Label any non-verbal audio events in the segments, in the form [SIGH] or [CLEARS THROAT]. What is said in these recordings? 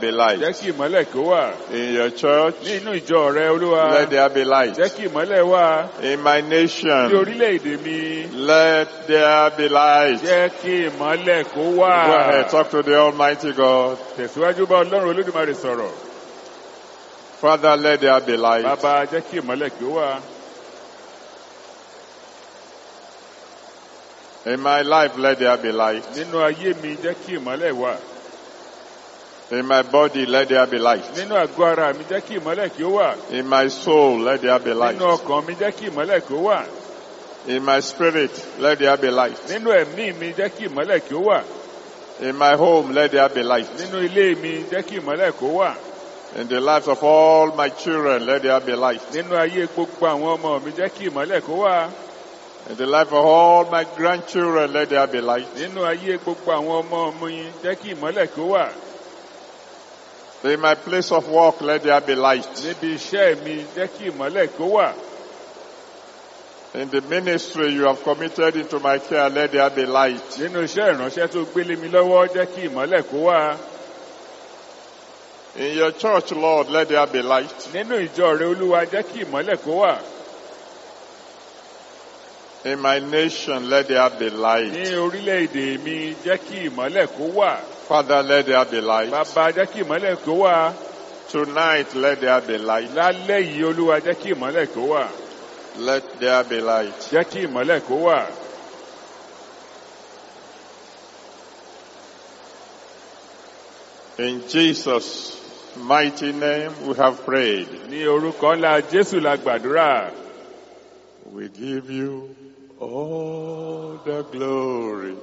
be light. jẹ́ kí ìmọ́lẹ̀ kó wà In your church, ní inú ìjọ rẹ olúwa let there be light. jẹ́ kí ìmọ́lẹ̀ wà In my nation. ní orílẹ̀-èdè mi let there be light. jẹ́ kí ìmọ́lẹ̀ kó wà Go ahead, talk to the Almighty God. tẹ̀síwájú bá ọlọ́run olódùmarè sọ̀rọ̀ Father, let there be light. bàbá jẹ́ kí ìmọ́lẹ̀ kó wà In my life, let there be light. nínú ayé mi jẹ́ kí ìmọ́lẹ̀ wà In my body, let there be light. nínú àgọ́ ara mi jẹ́ kí ìmọ́lẹ̀ kí ó wà In my soul, let there be light. nínú ọkàn mi jẹ́ kí ìmọ́lẹ̀ kí ó wà In my spirit, let there be light. nínú ẹ̀mí mi jẹ́ kí ìmọ́lẹ̀ kí ó wà In my home, let there be light. nínú ilé mi jẹ́ kí ìmọ́lẹ̀ kó wà In the lives of all my children, let there be light. nínú ayé gbogbo àwọn ọmọ mi jẹ́ kí ìmọ́lẹ̀ kó wà In the life of all my grandchildren, let there be light. nínú ayé gbogbo àwọn ọmọ mi jẹ́ kí ìmọ́lẹ̀ kó wà In my place of work, let there be light. níbi iṣẹ́ mi jẹ́ kí ìmọ́lẹ̀ kó wà In the ministry you have committed into my care, let there be light. nínú iṣẹ́ ìránṣẹ́ tó gbélé mi lọ́wọ́ jẹ́ kí ìmọ́lẹ̀ kó wà In your church, Lord, let there be light. nínú ìjọ rẹ olúwa jẹ́ kí ìmọ́lẹ̀ kó wà In my nation, let there be light. Orílẹ̀-èdè mi jẹ́ kí ìmọ́lẹ̀ kó wà Father, let there be light. bàbá jẹ́ kí ìmọ́lẹ̀ kó wà Tonight, let there be light. lálẹ́ yìí olúwa jẹ́ kí ìmọ́lẹ̀ kó wà Let there be light. jẹ́ kí ìmọ́lẹ̀ kó wà In Jesus' mighty name, we have prayed. ní orúkọ ńlá jésù la gbàdúrà We give you all the glory.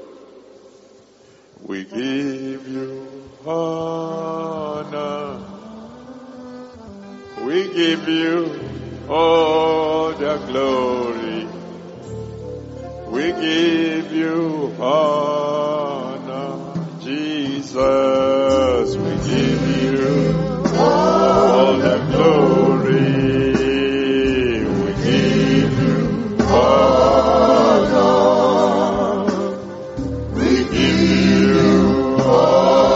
We give you honor. We give you all the glory. We give you honor. Jesus, we give you all the glory. We give you honor. All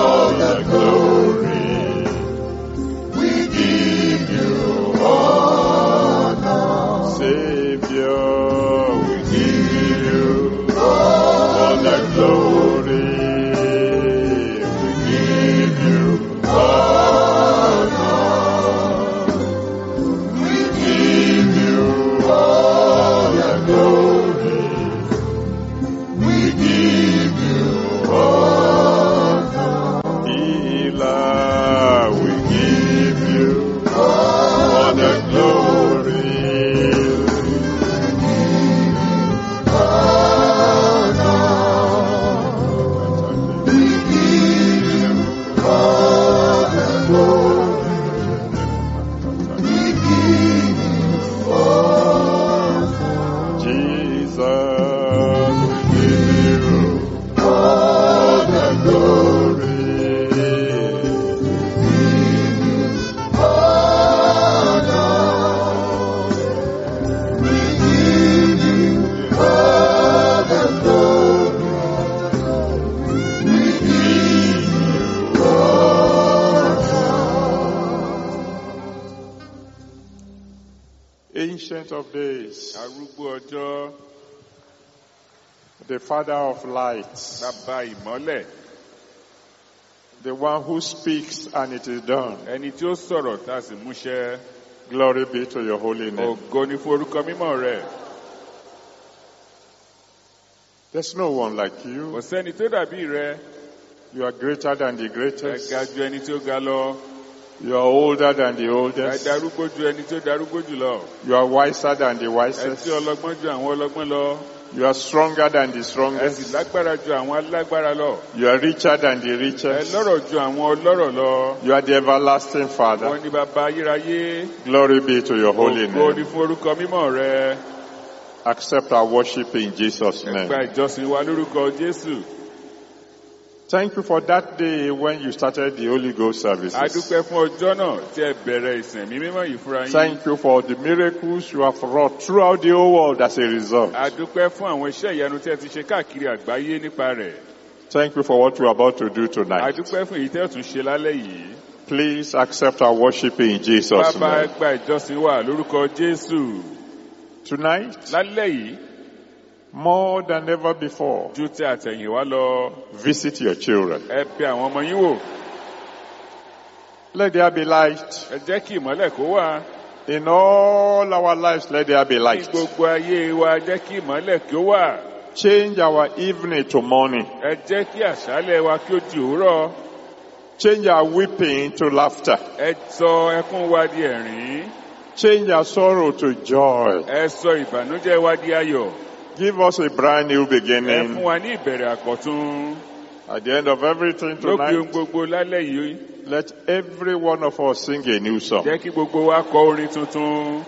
of days, the Father of lights, the one who speaks and it is done. ẹni tí ó sọ̀rọ̀ tá a sì múṣẹ Glory be to your holy name. ògo ni fún orúkọ mímọ́ rẹ̀ There's no one like kò you. sẹ́ni tó dàbí rẹ You are greater than the ẹ greatest. ga ju ẹni tí ó ga lọ You are older than the oldest. darúgbó ju ẹni tí ó darúgbó jù lọ You are wiser than the ẹ wisest. tí ọlọ́gbọ́n ju àwọn ọlọ́gbọ́n lọ You are stronger than the ẹ sì strongest. lágbára ju àwọn alágbára lọ You are richer than the ẹ richest. lọ́rọ̀ ju àwọn ọlọ́rọ̀ lọ You are the everlasting wọn Father. ni bàbá ayérayé Glory be to your holy ògo ni name. fún orúkọ mímọ́ rẹ Accept our worship in Jesus' ẹ gba name. ìjọsìn wa lórúkọ jésù Thank you for that day when you started the Holy Ghost services. dúpẹ́ fún ọjọ́ náà tí ẹ bẹ̀rẹ̀ ìsìn mi mímọ́ yìí fúnra yín Thank you for the miracles you have wrought throughout the whole world as a result. a dúpẹ́ fún àwọn iṣẹ́ ìyanu tí ẹ ti ṣe káàkiri àgbáyé nípa rẹ̀ Thank you for what you are about to do tonight. dúpẹ́ fún èyí tẹ́ ẹ tún ṣe lálẹ́ yìí Please accept our worship in Jesus' name. gba ìjọsìn wa lórúkọ jésù Tonight, more than ever before, ju ti àtẹ̀yìnwá lọ visit your children. ẹ bẹ àwọn ọmọ yín wò Let there be light. ẹ jẹ́ kí ìmọ́lẹ̀ kó wà In all our lives, let there be ní light. gbogbo ayé wa jẹ́ kí ìmọ́lẹ̀ kí ó wà Change our evening to morning. ẹ jẹ́ kí àṣálẹ̀ wa kí ó di òwúrọ̀ Change our weeping to laughter. ẹ sọ ẹkún wa di ẹ̀rín Change our sorrow to joy. ẹ sọ ìbànújẹ́ wa di ayọ̀ Give us a brand new beginning. wa ní ìbẹ̀rẹ̀ àkọ́tún At the end of everything tonight, gbogbo lálẹ́ yìí let every one of us sing a new song. jẹ́ kí gbogbo wa kọ orin tuntun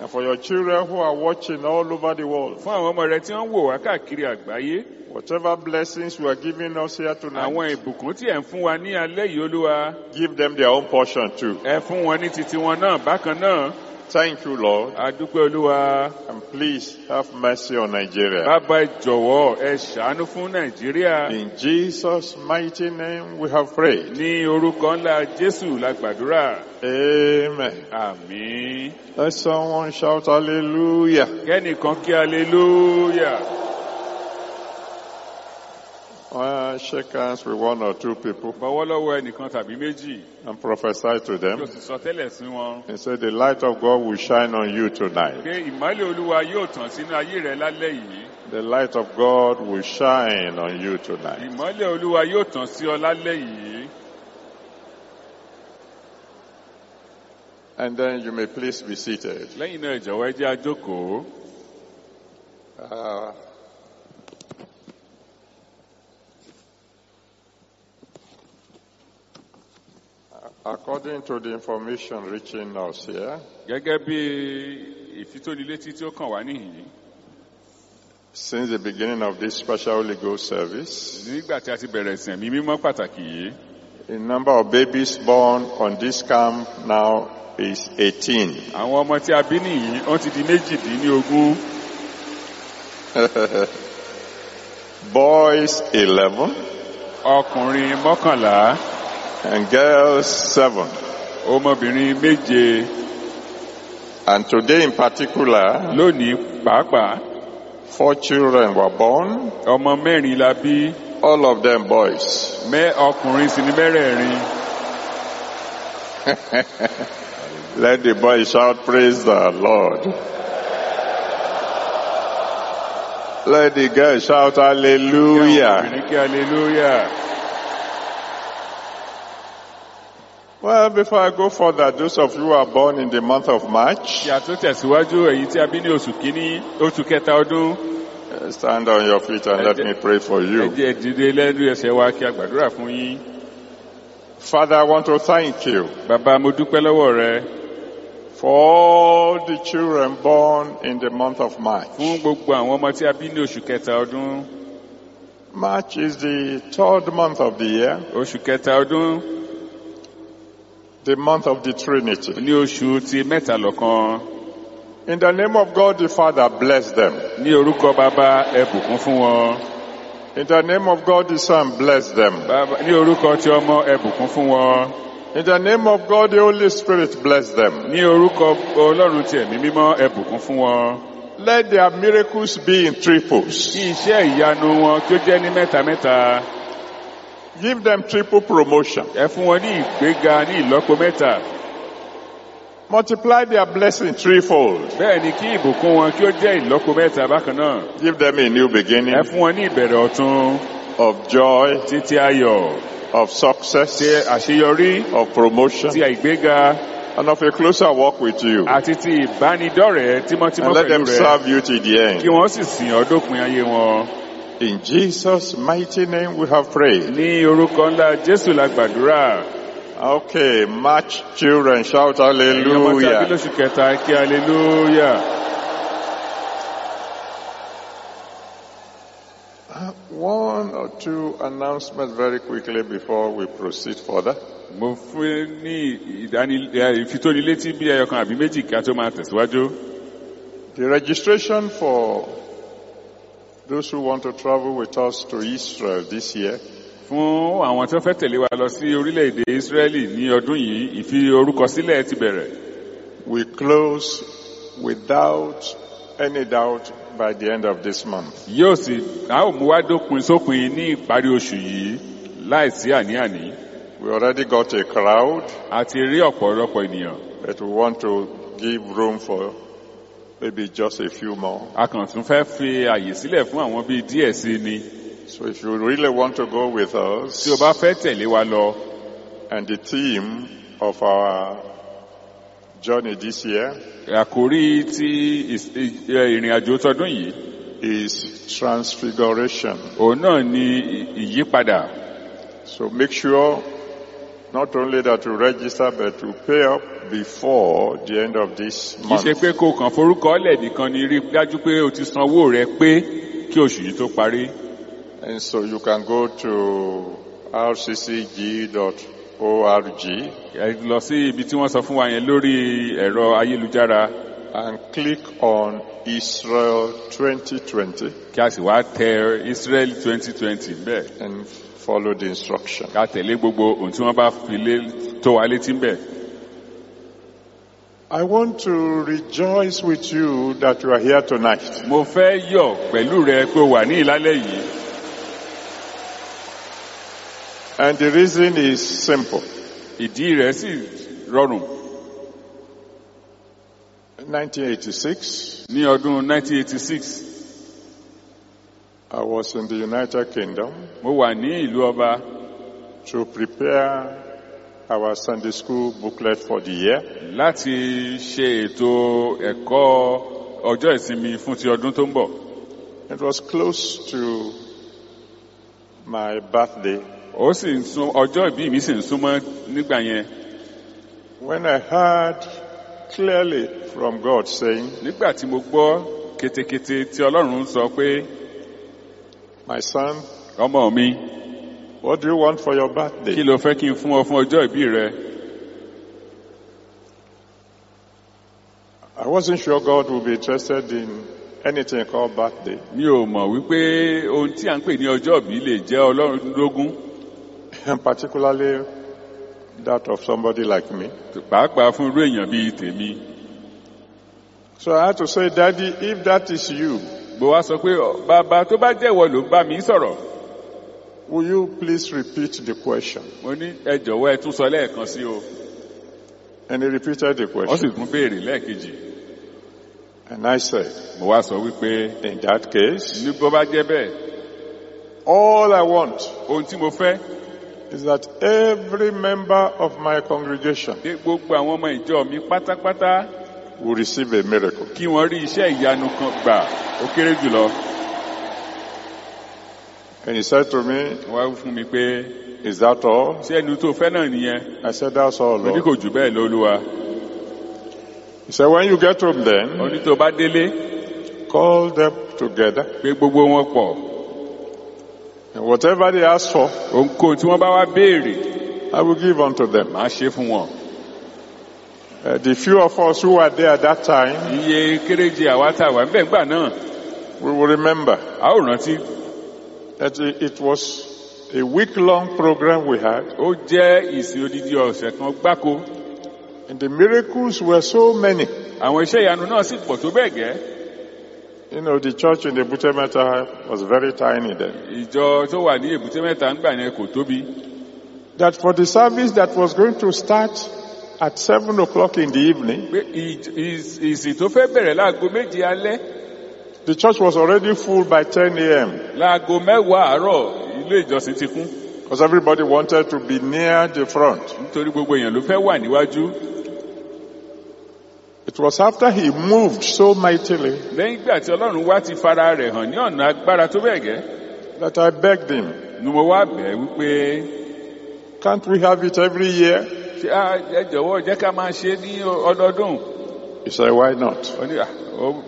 And for your children who are watching all over the world, fún àwọn ọmọ rẹ tí wọ́n ń wò wá káàkiri àgbáyé whatever blessings you are giving us here àwọn tonight, ìbùkún tí ẹ̀ ń fún wa ní alẹ́ yìí olúwa give them their own portion too. ẹ fún wọn ní titi wọn náà bákan náà Thank you, Lord. adúpẹ́ olúwa And please have mercy on Nigeria. bàbá ẹ jọ̀wọ́ ẹ ṣàánú fún nàìjíríà In Jesus' mighty name we have prayed. ní orúkọ ńlá jésù la gbàdúrà Amen. àmín Let someone shout hallelujah. kẹ́nìkan kí aleluya Uh, shake hands with one or two people bọ̀wọ́ lọ́wọ́ ẹnìkan tàbí méjì and prophesy to yóò them. sì sọ tẹ́lẹ̀ sí wọn And say, the light of God will shine on you tonight. pé ìmọ́lẹ̀ olúwa yóò tàn sínú ayé rẹ lálẹ́ yìí The light of God will shine on you tonight. ìmọ́lẹ̀ olúwa yóò tàn sí ọ lálẹ́ yìí And then you may please be seated. lẹ́yìn náà ìjọ̀wọ́ ẹ jẹ́ a according to the information reaching us here, gẹ́gẹ́ bí ìfitónilétí tí ó kàn wá níhìn since the beginning of this special legal service, nígbà tí a ti bẹ̀rẹ̀ ìsìn ẹ̀mí mímọ́ pàtàkì yìí the number of babies born on this camp now is 18. àwọn ọmọ tí a bí nìyí wọ́n ti di méjìdínlógún. [LAUGHS] Boys 11 ọkùnrin mọ́kànlá and girls 7. ọmọbìnrin méje And today in particular, lónìí pàápàá four children were born, ọmọ mẹ́rin la bí all of them boys. mẹ́ ọkùnrin sì ní mẹ́rẹ̀ẹ̀rin [LAUGHS] Let the boys shout, praise the Lord. Let the girls shout, hallelujah. obìnrin kí aleluya Well, before I go further, those of you who are born in the month of March, kí tó tẹ̀síwájú èyí tí a bí ní oṣù kínní oṣù kẹta ọdún. uh, stand on your feet and let me pray for you. jẹ́ dìde lẹ́nu ẹsẹ̀ wa kí a gbàdúrà fún yín. Father, I want to thank you bàbá mo dúpẹ́ lọ́wọ́ rẹ. for all the children born in the month of March. fún gbogbo àwọn ọmọ tí a bí ní oṣù kẹta ọdún. March is the third month of the year, oṣù kẹta ọdún the month of the Trinity. ní oṣù ti In the name of God the Father, bless them. ní orúkọ bàbá ẹ bùkún fún wọn In the name of God the Son, bless them. Ní orúkọ ti ọmọ ẹ bùkún fún wọn In the name of God the Holy Spirit, bless them. ní orúkọ ọlọ́run ti ẹ̀mí mímọ́ ẹ bùkún fún wọn Let their miracles be in triples. kí iṣẹ́ ìyanu wọn kí ó jẹ́ ní mẹ́ta mẹ́ta Give them triple promotion. ẹ fún wọn ní ìgbéga ní ìlọ́po mẹ́ta Multiply their blessing threefold. bẹ́ẹ̀ ni kí ìbùkún wọn kí ó jẹ́ ìlọ́po mẹ́ta bákan náà Give them a new beginning fún wọn ní ìbẹ̀rẹ̀ of joy, of success, of promotion, and of a closer walk with you. àti ti ìbánidọ́rẹ̀ẹ́ tímọ́tímọ́ And let them serve you to the end. Wọ́n sì sìn ọ́ dópin ayé wọn In Jesus' mighty name we have prayed. ní orúkọ ńlá jésù la gbàdúrà Okay, March children, shout ẹ̀yin ọmọ tí a bí hallelujah. lóṣù kẹta kí aleluya uh, One or two announcements very quickly before we proceed further. mo fún ní ìfitónilétí bí ẹyọkan àbí méjì kí a tó máa tẹ̀síwájú The registration for those who want to travel with us to Israel this year. Fún àwọn tó fẹ́ tẹ̀lé wa lọ sí orílẹ̀-èdè Ísírẹ́lì ní ọdún yìí ìfi orúkọ sílẹ̀ ti bẹ̀rẹ̀. We close without any doubt by the end of this month. yóò sì a ó mú wá dópin sópin ní ìparí oṣù yìí láìsí àní-àní. We already got a crowd, a ti rí ọ̀pọ̀lọpọ̀ ènìyàn. but we want to give room for maybe just a few more. a kàn tún fẹ́ fi àyè sílẹ̀ fún àwọn bíi díẹ̀ sí ni So if you really want to go with us, tí o bá fẹ́ tẹ̀lé wa lọ and the theme of our journey this year àkórí ti ìs- ì- eh, ẹ, eh, ìrìn àjò tọdún yìí is transfiguration. òun náà ni ì- ìyípadà So make sure not only that you register, but to pay up before the end of this kì í month. ṣe pé o kàn forúkọ ọ̀lẹ̀ nìkan ni rí dájú pé o ti san owó rẹ pé kí oṣù yìí tó parí. And so you can go to rccg.org lọ sí ibi tí wọ́n sọ fún wa yẹn lórí ẹ̀rọ ayélujára. And click on Israel 2020 kí a sì wá tẹ Israel twenty twenty bẹ́ẹ̀. And follow the instruction. ká tẹ̀lé gbogbo ohun tí wọ́n bá fi lé tó wa létí bẹ́ẹ̀. I want to rejoice with you that you are here tonight. mo fẹ́ yọ̀ pẹ̀lú rẹ pé o wà ní ìlálẹ́ yìí And the reason is simple. ìdí rẹ̀ sì rọrùn 1986, ní ọdún 1986 I was in the United Kingdom mo wà ní ìlú ọba. to prepare our Sunday school booklet for the year. láti ṣe ètò ẹ̀kọ́ ọjọ́ ìsinmi fún ti ọdún tó ń bọ̀. It was close to my birthday. Ó sì ń sún ọjọ́ ìbí mi sì ń súnmọ́ nígbà yẹn. When I heard clearly from God saying, nígbà tí mo gbọ́ ketekete tí ọlọ́run sọ pé My son, ọmọ mi what do you want for your kí birthday? ló fẹ́ kí n fún ọ fún ọjọ́ ìbí rẹ I wasn't sure God would be interested in anything called birthday. mi ò mọ̀ wípé ohun tí à ń pè ní ọjọ́ ìbí lè jẹ́ ọlọ́run lógún [LAUGHS] and particularly that of somebody like me. pàápàá fún irú èèyàn bíi tèmi So I had to say, Daddy, if that is you, mo wá sọ pé bàbá tó bá jẹ́wọ́ ló ń bá mi sọ̀rọ̀ will you please repeat the question? mo ní ẹ jọ̀wọ́ ẹ tún sọ lẹ́ẹ̀kan sí o And he repeated the wọ́n sì question. tún béèrè lẹ́ẹ̀kejì And I said, mo wá sọ wípé in that case, ní bó bá jẹ́ bẹ́ẹ̀ all I want ohun tí mo fẹ́ is that every member of my congregation gbogbo àwọn ọmọ ìjọ mi pátápátá will receive a miracle. kí wọ́n rí iṣẹ́ ìyanu kan gbà ó kéré jùlọ And he said to me, wá fún mi pé is that all? ṣé ẹnu tó fẹ́ náà nìyẹn I said, that's all, mo ní Lord. kò jù bẹ́ẹ̀ lólúwa He said, when you get home ó then, ní tó bá délé call them together. pé gbogbo wọn pọ̀ And whatever they ask for, ohunkóhun tí wọ́n bá wá béèrè I will give unto them. màá ṣe fún wọn Uh, the few of us who were there at that time, iye kéréje àwa tá a wà níbẹ̀ ńgbà náà. we will remember a ó rántí. that it it was a week-long program we had, ó jẹ́ ìsìn odidi ọ̀sẹ̀ kan gbáko. And the miracles were so many. àwọn iṣẹ́ ìyanu náà sì pọ̀ tó bẹ́ẹ̀ gẹ́. You know, the church in Ebute Metta was very tiny then. ìjọ tó wà ní èbúté mẹ́ta ńgbà yẹn kò tóbi. That for the service that was going to start at seven o'clock in the evening, pé ìj- ìs- ìsìn tó fẹ́ bẹ̀rẹ̀ láago méje alẹ́ the church was already full by 10 a.m. láago mẹ́wàá àárọ̀ ilé ìjọsìn ti kún because everybody wanted to be near the front. nítorí gbogbo èèyàn ló fẹ́ wà níwájú It was after he moved so mightily lẹ́yìn ìgbà tí ọlọ́run wá ti fara rẹ̀ hàn ní ọ̀nà agbára tó bẹ́ẹ̀ gẹ́ that I begged him, ni mo wá bẹ̀ wípé can't we have it every year? Ṣé á- ẹ jọ̀wọ́ jẹ́ ká máa ṣe ní ọdọọdún He said, why not? ó "Ah,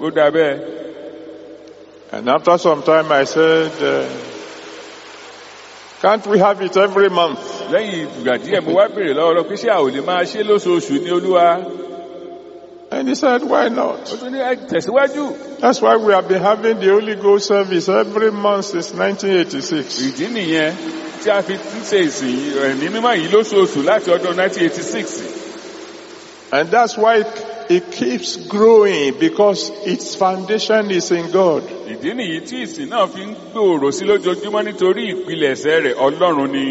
ó bẹ́ẹ̀ And after some time I said, uh, can't we have it every month? lẹ́yìn ìgbà díẹ̀ mo wá béèrè lọ́wọ́ lọ pé ṣé a ò lè máa ṣe lóṣooṣù ní olúwa And he said, why not? tún ní "Ẹ tẹ̀síwájú That's why we have been having the Holy Ghost service every month since 1986. ìdí nìyẹn tí a fi ń ṣe ìsìn ẹ̀mí mímọ́ yìí lóṣooṣù láti ọdún 1986 And that's why it, keeps growing because its foundation is in God. ìdí nìyí tí ìsìn náà fi ń gbòòrò sí lójoojúmọ́ nítorí ìpilẹ̀ṣẹ̀ rẹ̀ ọlọ́run ni.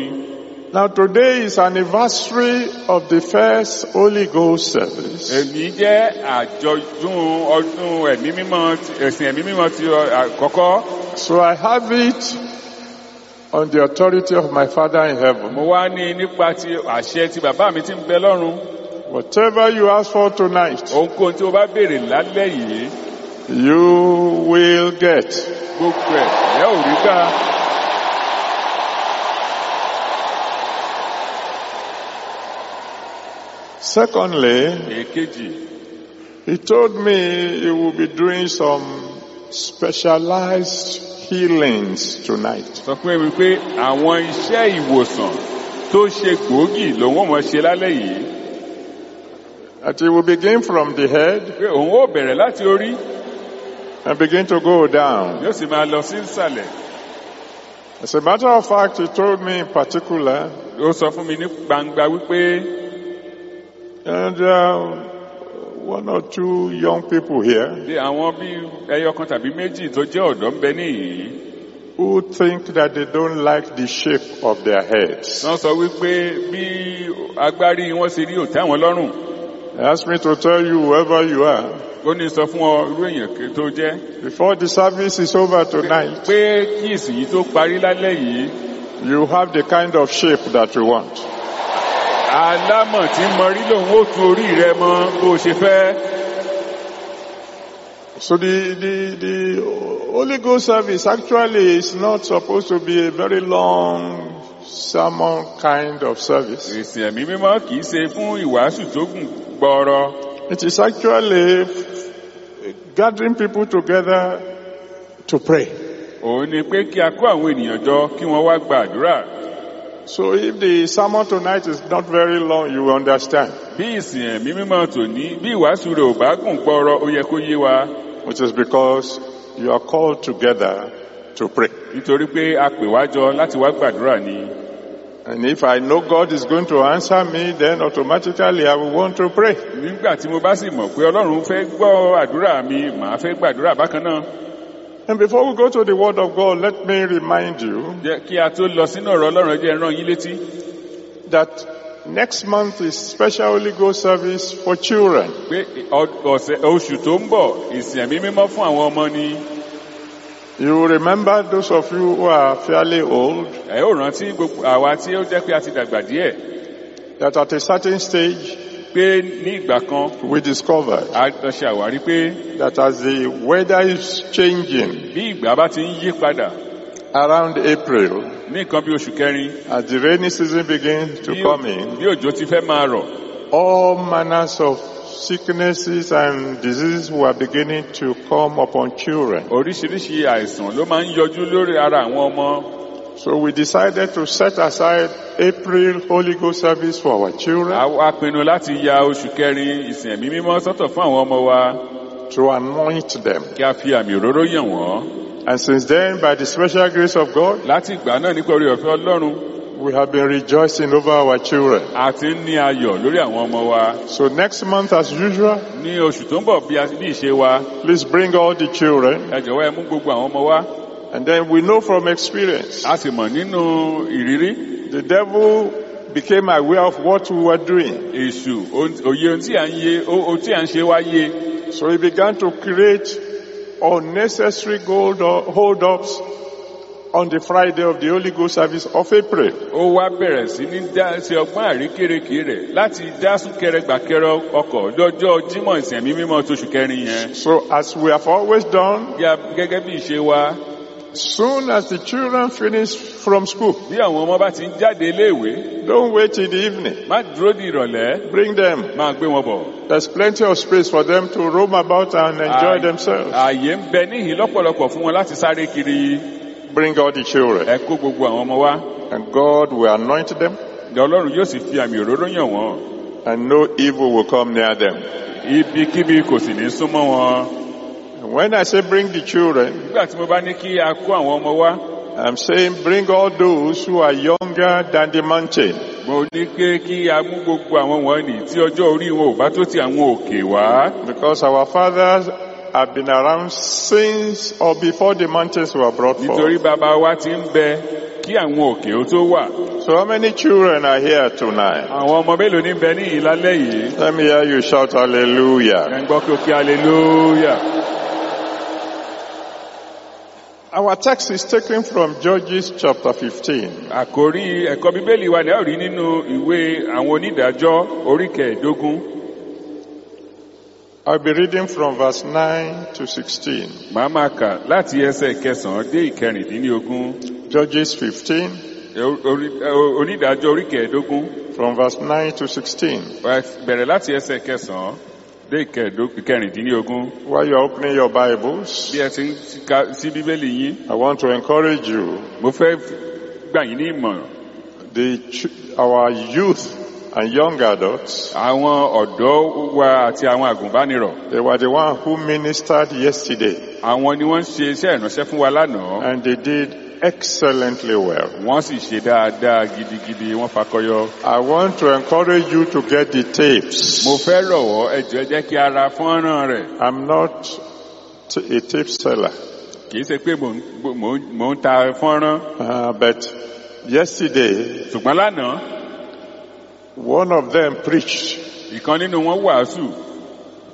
Now today is anniversary of the first Holy Ghost service. èmi jẹ́ àjọ̀dún ọdún ẹ̀mí mímọ́ ẹ̀sìn ẹ̀mí mímọ́ ti àkọ́kọ́ So I have it on the authority of my Father in heaven. mo wá ní nípa ti àṣẹ ti bàbá mi ti ń bẹ lọ́run Whatever you ask for tonight, ohunkóhun tí o bá béèrè lálẹ́ yìí you will get. gbogbo ẹ̀ ẹ̀ ò rí gbà Secondly, èkejì he told me he will be doing some specialized healings tonight. sọ fún mi pé àwọn iṣẹ́ ìwòsàn tó ṣe gbòógì lòun ò mọ̀ ṣe lálẹ́ yìí That he will begin from the head pé òun ó bẹ̀rẹ̀ láti orí and begin to go down. yóò sì máa lọ sí ìsàlẹ̀ As a matter of fact, he told me in particular, ó sọ fún mi ní gbangba wípé and uh, one or two young people here bí àwọn bíi ẹyọ kan tàbí méjì tó jẹ́ ọ̀dọ́ ń bẹ níyìí who think that they don't like the shape of their heads. wọ́n sọ wípé bí agbárí wọn ṣe rí òtẹ́ àwọn lọ́rùn asked me to tell you, whoever you are, ó ní sọ fún ọ irú èèyàn tó jẹ́ before the service is over tonight, pé kí ìsìn yìí tó parí lálẹ́ yìí you have the kind of shape that you want. Alámọ̀ tí mọ rí lòun ó tu orí rẹ mọ bó ṣe fẹ́ So the, the, the Holy Ghost service actually is not supposed to be a very long sermon kind of service. ìsìn ẹ̀mí mímọ́ kì í ṣe fún ìwàásù tó gùn gbọ́ọ̀rọ̀ It is actually gathering people together to pray. òun ni pé kí a kó àwọn ènìyàn jọ kí wọ́n wá gba àdúrà So if the sermon tonight is not very long, you will understand. bí ìsìn ẹ̀mí mímọ́ tòní bí ìwàásù rẹ̀ ò bá gùn gbọ́ọ̀rọ̀ ó yẹ kó yé wa Which is because you are called together to pray. nítorí pé wá jọ láti wá gbàdúrà And if I know God is going to answer me, then automatically I will want to pray. And before we go to the Word of God, let me remind you jẹ́ kí a tó lọ sínú ọ̀rọ̀ ọlọ́run ẹ jẹ́ rán yín létí. that next month is special Holy Ghost service for children. pé ọ- ọ̀sẹ̀ oṣù tó ń bọ̀ ìsìn ẹ̀mí mímọ́ fún àwọn ọmọ ni. You remember those of you who are fairly old ẹ ó rántí gbogbo àwa tí ó jẹ́ pé a ti dàgbà díẹ̀. that at a certain stage pé ní ìgbà kan we discovered a lọ ṣe àwárí pé that as the weather is changing bí ìgbà bá ti ń yí padà around April, ní nǹkan bí oṣù kẹrin as the rainy season begins to come in, bí òjò ti fẹ́ máa rọ̀ all manners of sicknesses and diseases were beginning to come upon children. oríṣiríṣi àìsàn ló máa ń yọjú lórí ara àwọn ọmọ So we decided to set aside April Holy Ghost service for our children a pinnu láti ya oṣù kẹrin ìsìn ẹ̀mí mímọ́ sọ́tọ̀ fún àwọn ọmọ wa to anoint them. kí a fi àmì òróró yàn wọ́n And since then, by the special grace of God, láti ìgbà náà nípa orí ọ̀fẹ́ ọlọ́run we have been rejoicing over our children. a ti ń ní ayọ̀ lórí àwọn ọmọ wa So next month, as usual, ní oṣù tó ń bọ̀ bí ìṣe wa please bring all the children. ẹ jọ̀wọ́ ẹ mú gbogbo àwọn ọmọ wa And then we know from experience, a sì mọ̀ nínú ìrírí the devil became aware of what we were doing. èṣù òye ohun tí à ń yé ohun tí à ń ṣe wá yé So he began to create unnecessary gold hold-ups on the Friday of the Holy Ghost service of April. ó wá bẹ̀rẹ̀ sí ní dá sí ọgbọ́n àríkèrèkè rẹ̀ láti dá súnkẹrẹ gbàkẹrẹ ọkọ̀ lọ́jọ́ jímọ̀ ìsìn ẹ̀mí mímọ́ tóṣù kẹrin yẹn So as we have always done, gẹ́gẹ́ bí ìṣe wa soon as the children finish from school, bí àwọn ọmọ bá ti ń jáde iléèwé don't wait till the evening. má dúró di ìrọ̀lẹ́ Bring them. máa gbé wọn bọ̀. There's plenty of space for them to roam about and enjoy themselves. ààyè ń bẹ níhìn lọ́pọ̀lọpọ̀ fún wọn láti sáré kiri Bring all the children. ẹ kó gbogbo àwọn ọmọ wa And God will anoint them ìjọ ọlọ́run yóò sì fi àmì òróró yàn wọ́n and no evil will come near them. ibikíbi kò sì ní súnmọ́ wọn. When I say bring the children, nígbà tí mo bá ní kí a kó àwọn ọmọ wa I'm saying bring all those who are younger than the mountain. mo ní pé kí a mú gbogbo àwọn wọ̀nyí tí ọjọ́ orí wọn ò bá tó ti àwọn òkè wá Because our fathers have been around since or before the mountains were brought forth. bàbá wa ti ń bẹ kí àwọn òkè ó tó wà So how many children are here tonight? àwọn ọmọ mélòó ní bẹ ní ìlálẹ́ yìí Let me hear you shout hallelujah. ẹ̀ ń gbọ́ kí o kí aleluya Our text is taken from Judges chapter 15. àkórí ẹ̀kọ́ bíbélì wa ni a rí nínú ìwé àwọn onídàájọ́ orí kẹẹ̀ẹ́dógún I'll be reading from verse 9 to 16. màá máa kà láti ẹsẹ̀ kẹsàn-án dé ìkẹrìndínlógún Judges 15 Orí- orí- o- onídàájọ́ orí kẹẹ̀ẹ́dógún from verse 9 to 16. Wá bẹ̀rẹ̀ láti ẹsẹ̀ kẹsàn-án dé ìkẹẹ̀dó- ìkẹrìndínlógún While you're opening your Bibles, bí ẹ ti ń ka sí bíbélì yín. I want to encourage you. mo fẹ́ gbà yín ní ìmọ̀ràn. The, our youth and young adults, àwọn ọ̀dọ́ wa àti àwọn àgùnbánirọ̀. they were the one who ministered yesterday. Àwọn ni wọ́n ṣe iṣẹ́ ìránṣẹ́ fún wa lánàá. And they did excellently well. wọ́n sì ṣe dáadáa gidigidi wọ́n fakọyọ. I want to encourage you to get the tapes. mo fẹ́ rọ̀wọ́ ẹjọ́ ẹ jẹ́ kí a ra fọ́nrán rẹ̀ I'm not a tape seller, kì í ṣe pé mò ń mò ń- mò ń ta fọ́nrán uh, but yesterday ṣùgbọ́n lánàá one of them preached ìkan nínú wọn wàásù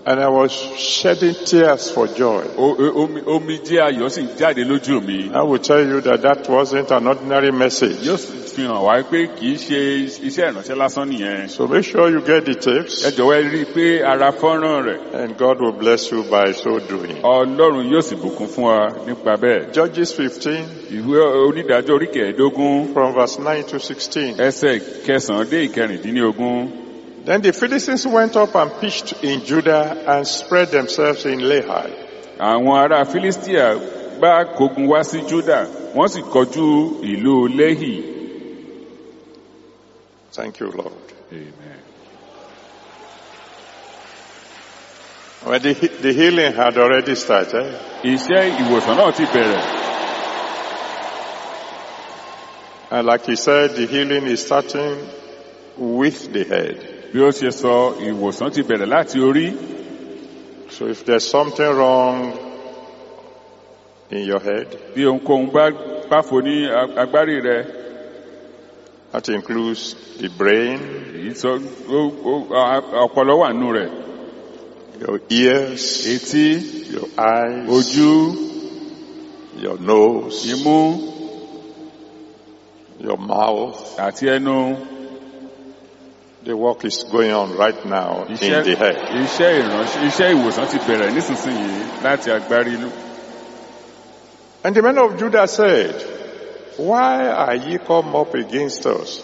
and I was shedding tears for joy. o- o- omi- omijé ayọ̀ sì ń jáde lójú mi I will tell you that that wasn't an ordinary message. yóò sì fi hàn wá pé kì í ṣe iṣẹ́ ìránṣẹ́ lásán nìyẹn So make sure you get the tapes jọ̀wọ́ ẹ rí i pé a ra fọ́nrán rẹ̀ and God will bless you by so doing. ọlọ́run yóò sì bùkún fún wa nípa bẹ́ẹ̀ Judges 15 ìwé onídàájọ́ orí kẹẹ̀ẹ́dógún from verse 9 to 16. Ẹsẹ̀ kẹsàn-án dé ìkẹrìndínlógún Then the Philistines went up and pitched in Judah and spread themselves in Lehi. àwọn ará Filistia bá kógun wá sí Júdà wọ́n sì kọjú ìlú Léhì. Thank you, Lord. Amen. Well, the, the healing had already started. Iṣẹ́ ìwòsàn náà ti bẹ̀rẹ̀. And like he said, the healing is starting with the head. Bí ó ṣe sọ, ìwòsàn ti bẹ̀rẹ̀ láti orí. So if there's something wrong in your head, Bí ohunkóhun bá báfo ní ag- agbárí rẹ, that includes the brain, èyí sọ ó- ó- a- ọpọlọ wà nù rẹ̀. your ears, Etí, your eyes, ojú, your nose, imú your mouth. àti ẹnu. The work is going on right now in Iṣẹ́ the head. iṣẹ́ ìránṣẹ́ iṣẹ́ ìwòsàn ti bẹ̀rẹ̀ nísinsìnyí láti agbárí inú. And the men of Judah said, Why are ye come up against us?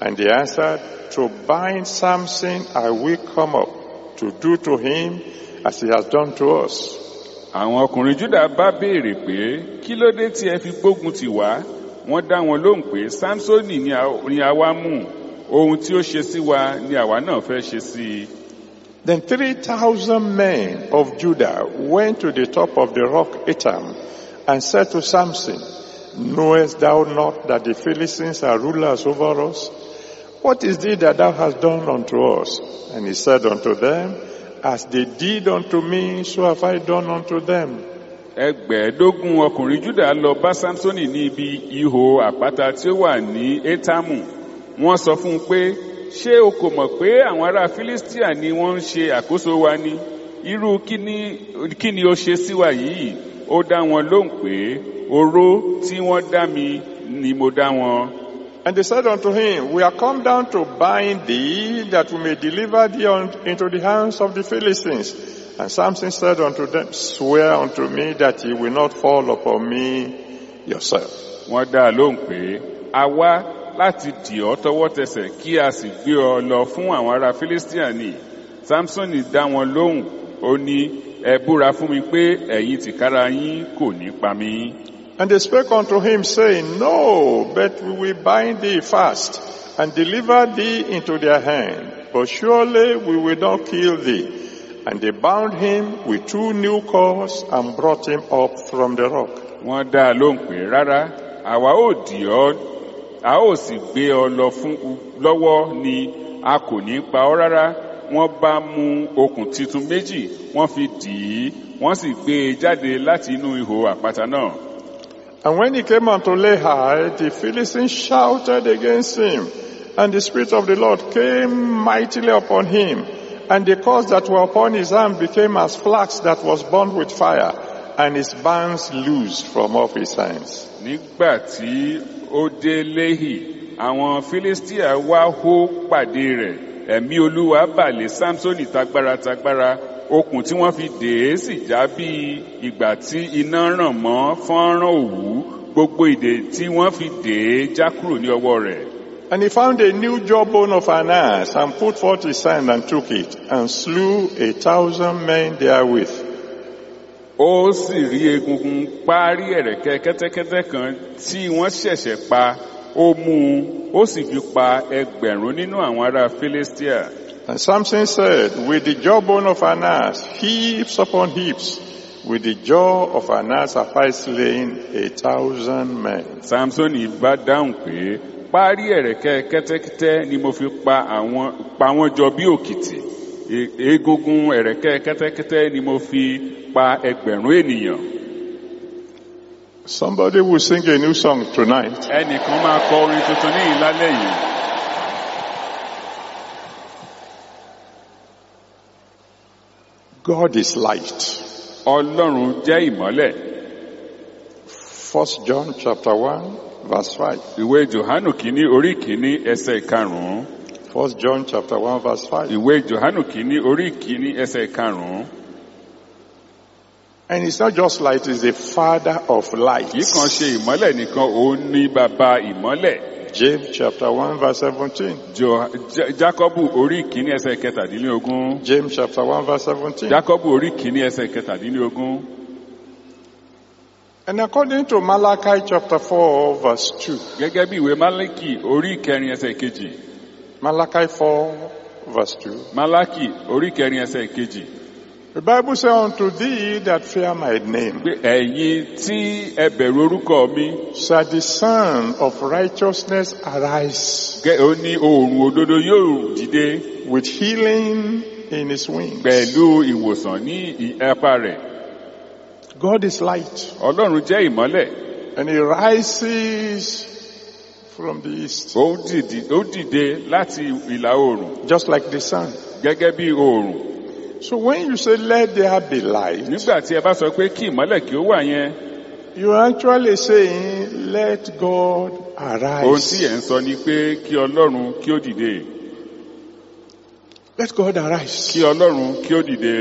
And they answered, To bind Samson I will come up, to do to him as he has done to us. àwọn ọkùnrin júdà bá béèrè pé kí ló dé tí ẹ fi gbógun tì wá wọ́n dá wọn lóhùn pé a- ni àwa mú ohun tí ó ṣe sí wa ni àwa náà fẹ́ ṣe sí i Then 3,000 men of Judah went to the top of the rock Etam and said to Samson, Knowest thou not that the Philistines are rulers over us? What is it that thou hast done unto us? And he said unto them, As they did unto me, so have I done unto them. ẹgbẹ̀ẹ́dógún ọkùnrin júdà lọ bá samsoni ní ibi ihò àpáta tí ó wà ní etamu wọ́n sọ fún un pé ṣé o kò mọ̀ pé àwọn ará filistia ni wọ́n ń ṣe àkóso wa ni irú kí ni- o ṣe sí wa yìí ó dá wọn lóhùn pé oró tí wọ́n dá mi ni mo dá wọn. And they said unto him, We are come down to bind thee, that we may deliver thee into the hands of the Philistines. And Samson said unto them, Swear unto me that ye will not fall upon me yourself. wọ́n dá a lóhùn pé a wá láti dì ọ́ tọwọ́ tẹsẹ̀ kí a sì gbé ọ lọ fún àwọn ará Filistia ni Samsoni dá wọn lóhùn ó ní ẹ búra fún mi pé ẹ̀yin tìkára yín kò ní pa mí. And they spake unto him, saying, No, but we will bind thee fast, and deliver thee into their hand. But surely we will not kill thee. And they bound him with two new cords, and brought him up from the rock. wọ́n dá a lóhùn pé rárá àwa ó dì ọ́ a ó sì gbé ọ lọ fún lọ́wọ́ ni a kò ní pa ọ́ rárá wọ́n bá mú okùn titun méjì wọ́n fi dì í wọ́n sì gbé e jáde láti inú ihò àpáta náà. And when he came unto Lehi, the Philistines shouted against him, and the Spirit of the Lord came mightily upon him, and the cords that were upon his arm became as flax that was burned with fire, and his bands loosed from off his hands. nígbà tí ó dé léhì àwọn filistia wá hó pàdé rẹ̀ ẹ̀mí olúwa bà lé samsoni tagbára tagbára okùn tí wọ́n fi dè é sì já bí ìgbà tí iná ràn mọ́ fọ́nrán òwú gbogbo ìdè tí wọ́n fi dè é já kúrò ní ọwọ́ rẹ̀. And he found a new jawbone of an ass, and put forth his hand and took it, and slew a thousand men therewith. Ó sì rí egungun párí ẹ̀rẹ̀kẹ́ kẹ́tẹ́kẹ́tẹ́ kan tí wọ́n ṣẹ̀ṣẹ̀ pa ó mú un ó sì fi pa ẹgbẹ̀rún nínú àwọn ará philistia. And Samson said, With the jawbone of an ass, heaps upon heaps, with the jaw of an ass have I slain a thousand men. samsoni bá dáhùn pé párí ẹ̀rẹ̀kẹ́ kẹ́tẹ́kẹ́tẹ́ ni mo fi pa àwọn pa wọ́n jọ bí òkìtì E- egungun ẹ̀rẹ̀kẹ́ kẹ́tẹ́kẹ́tẹ́ ni mo fi pa ẹgbẹ̀rún ènìyàn. Somebody will sing a new song tonight. ẹnìkan máa kọ orin tuntun ní ìlálẹ́ yìí. God is light. ọlọ́run jẹ́ ìmọ́lẹ̀. First John chapter 1 verse 5. ìwé johannu kìíní orí kìíní ẹsẹ̀ karùn-ún. First John chapter 1 verse 5. ìwé johannu kìíní orí kìíní ẹsẹ̀ karùn-ún. And it's not just light, it's the father of light. kìí kan ṣe ìmọ́lẹ̀ nìkan òun ní bàbá ìmọ́lẹ̀. James chapter 1 verse 17. Jo- Ja- jacobu orí kìíní ẹsẹ̀ kẹtàdínlógún. James chapter 1 verse 17. jacobu orí kìíní ẹsẹ̀ kẹtàdínlógún. And according to Malachi chapter 4 verse 2. gẹ́gẹ́ bí ìwé málákì orí kẹrin ẹsẹ̀ kejì. Malachi 4 verse 2. málákì orí kẹrin ẹsẹ̀ kejì. The Bible says, Unto thee that fear my name ẹ̀yin tí ẹ bẹ̀rù orúkọ mi shall the Sun of righteousness arise ó ní oòrùn òdodo yóò dìde with healing in his wings. pẹ̀lú ìwòsàn ní apá rẹ̀. God is light, ọlọ́run jẹ́ ìmọ́lẹ̀ and he rises from the east, ó dìde ó dìde láti ìlà oòrùn just like the sun. gẹ́gẹ́ bí oòrùn. So when you say, Let there be light, nígbà tí ẹ bá sọ pé kí ìmọ́lẹ̀ kí ó wà yẹn you're actually saying, Let God ohun tí ẹ̀ arise. ń sọ ni pé kí ọlọ́run kí ó dìde Let God arise. kí ọlọ́run kí ó dìde.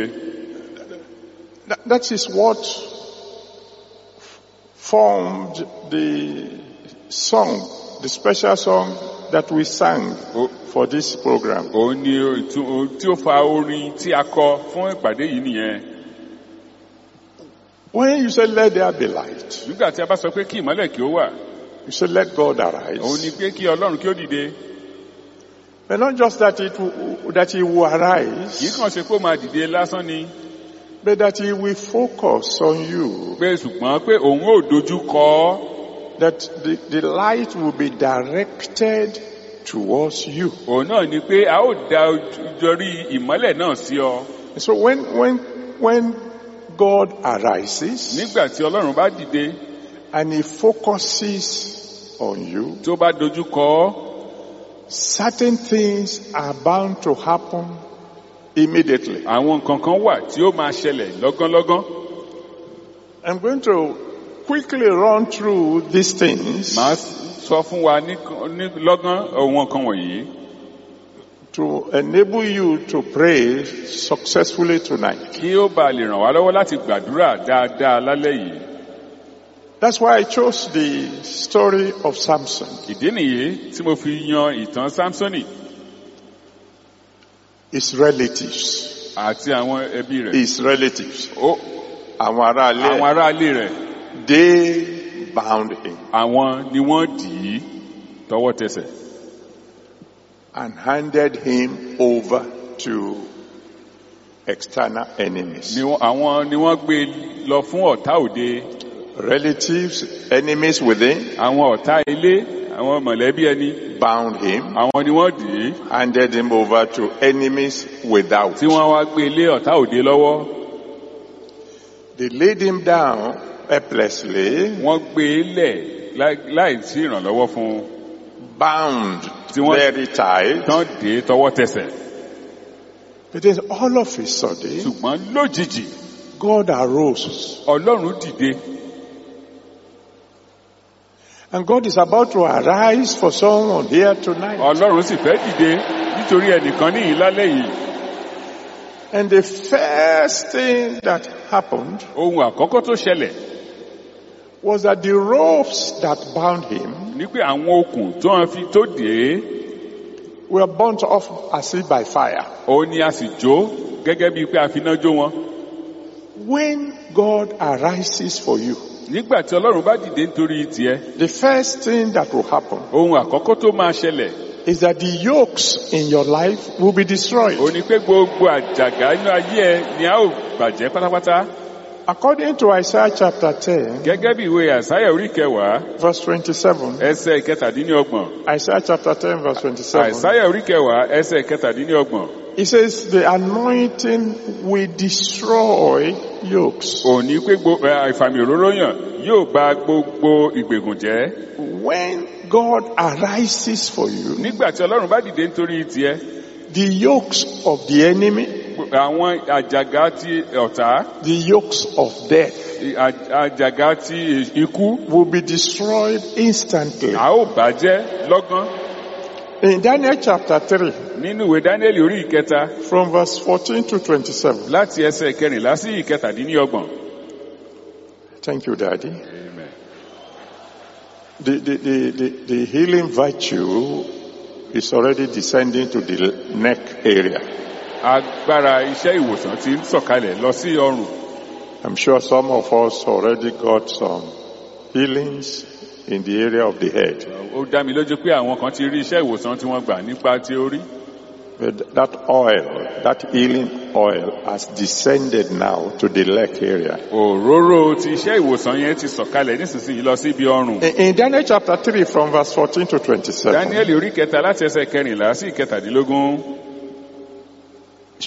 That, that is what formed the song, the special song that we sang for this program. òun ni ohun tí ó fa orin tí a kọ fún ìpàdé yìí nìyẹn. When you say let there be light, nígbà tí a bá sọ pé kí ìmọ́lẹ̀ kí ó wà you say let God òun ni arise. pé kí ọlọ́run kí ó dìde But not just that it will, that he will kì í arise, kàn ṣe pé ó máa dìde lásán ni but that he will focus on you. pé ṣùgbọ́n pé òun ò dojú kọ ọ́ That the, the light will be directed towards you. òun náà ni pé a ó da ojú- jọrí ìmọ́lẹ̀ náà sí ọ So when, when, when God arises nígbà tí ọlọ́run bá dìde and he focuses on you, bá dojú kọ ọ́ certain things are bound to happen immediately. àwọn nǹkan kan wà tí ó máa ṣẹlẹ̀ lọ́gánlọ́gán I'm going to quickly run through these things màá sọ fún wa ní ní lọ́gán àwọn nǹkan wọ̀nyí to enable you to pray successfully tonight. kí ó bá lè ràn wá lọ́wọ́ láti gbàdúrà dáadáa lálẹ́ yìí That's why I chose the story of Samson. ìdí nìyí tí mo fi yan ìtàn samsoni His relatives. àti àwọn ẹbí rẹ̀ His relatives. ó Àwọn ará àwọn ilé. aráalé rẹ̀ They bound him. Àwọn ni wọ́n dì í tọwọ́ tẹsẹ̀. And handed him over to external enemies. ni wọ́n- àwọn ni wọ́n gbé lọ fún ọ̀tá òde. Relatives, enemies within àwọn ọ̀tá ilé àwọn mọ̀lẹ́bí ẹni. bound him, àwọn ni wọ́n dì í. Handed him over to enemies without. tí wọ́n wá gbé ilé ọ̀tá òde lọ́wọ́. They laid him down helplessly, wọ́n gbé e lẹ̀ láì- sí ìrànlọ́wọ́ fún un bound very tight. tán dé tọwọ́ tẹsẹ̀ But then all of a sudden, ṣùgbọ́n lójijì God arose. ọlọ́run dìde And God is about to arise for someone here tonight. ọlọ́run sì fẹ́ dìde nítorí ẹnìkan lálẹ́ yìí And the first thing that happened ohun àkọ́kọ́ tó ṣẹlẹ̀ was that the ropes that bound him ní pé àwọn okùn tó wọn fi tó dé were burnt off as if by fire. òun ni a sì jó gẹ́gẹ́ bíi pé a fi iná jó wọn When God arises for you, nígbà tí ọlọ́run bá dìde nítorí tiẹ̀ the first thing that will happen ohun àkọ́kọ́ tó máa ṣẹlẹ̀ is that the yokes in your life will be destroyed. òun ni pé gbogbo àjàgà inú ayé ẹ ni a ó bàjẹ́ pátápátá According to Isaiah chapter 10, gẹ́gẹ́ bí ìwé àsáyà orí kẹwàá verse 27, ẹsẹ̀ ìkẹtàdínlọ́gbọ̀n Isaiah chapter 10, verse 27, àsáyà orí kẹwàá ẹsẹ̀ ìkẹtàdínlọ́gbọ̀n it says, The anointing will destroy yokes. òun ni pé eh, ìfàmì òróró yàn yóò bà gbogbo ìgbègùn jẹ́. When God arises for you, nígbà tí ọlọ́run bá dìde nítorí tiẹ̀ the yokes of the enemy, àwọn àjàgà ti ọ̀tá the yokes of death àjàgà ti ikú will be destroyed instantly. a ó bàjẹ́ lọ́gán In Daniel chapter 3, nínú ìwé dáníẹ́lì orí ìkẹta from verse 14 to 27. láti ẹsẹ̀ kẹrìnlá sí ìkẹtàdínlọ́gbọ̀n. Thank you, Daddy. The, the, the, the, the healing virtue is already descending to the neck area. Agbára iṣẹ́ ìwòsàn ti ń sọ̀kalẹ̀ lọ sí ọrùn. I'm sure some of us already got some healings in the area of the head. ó dá mi lójú pé àwọn kan ti rí iṣẹ́ ìwòsàn tí wọ́n gbà nípa ti orí. But that oil, that healing oil has descended now to the leg area. òróró ti iṣẹ́ ìwòsàn yẹn ti sọ̀kalẹ̀ nísinsìnyí lọ síbi ọrùn. In, Daniel chapter 3 from verse 14 to 27, dáníẹ́lì orí kẹta láti ẹsẹ̀ kẹrìnlá sí ìkẹtàdínlógún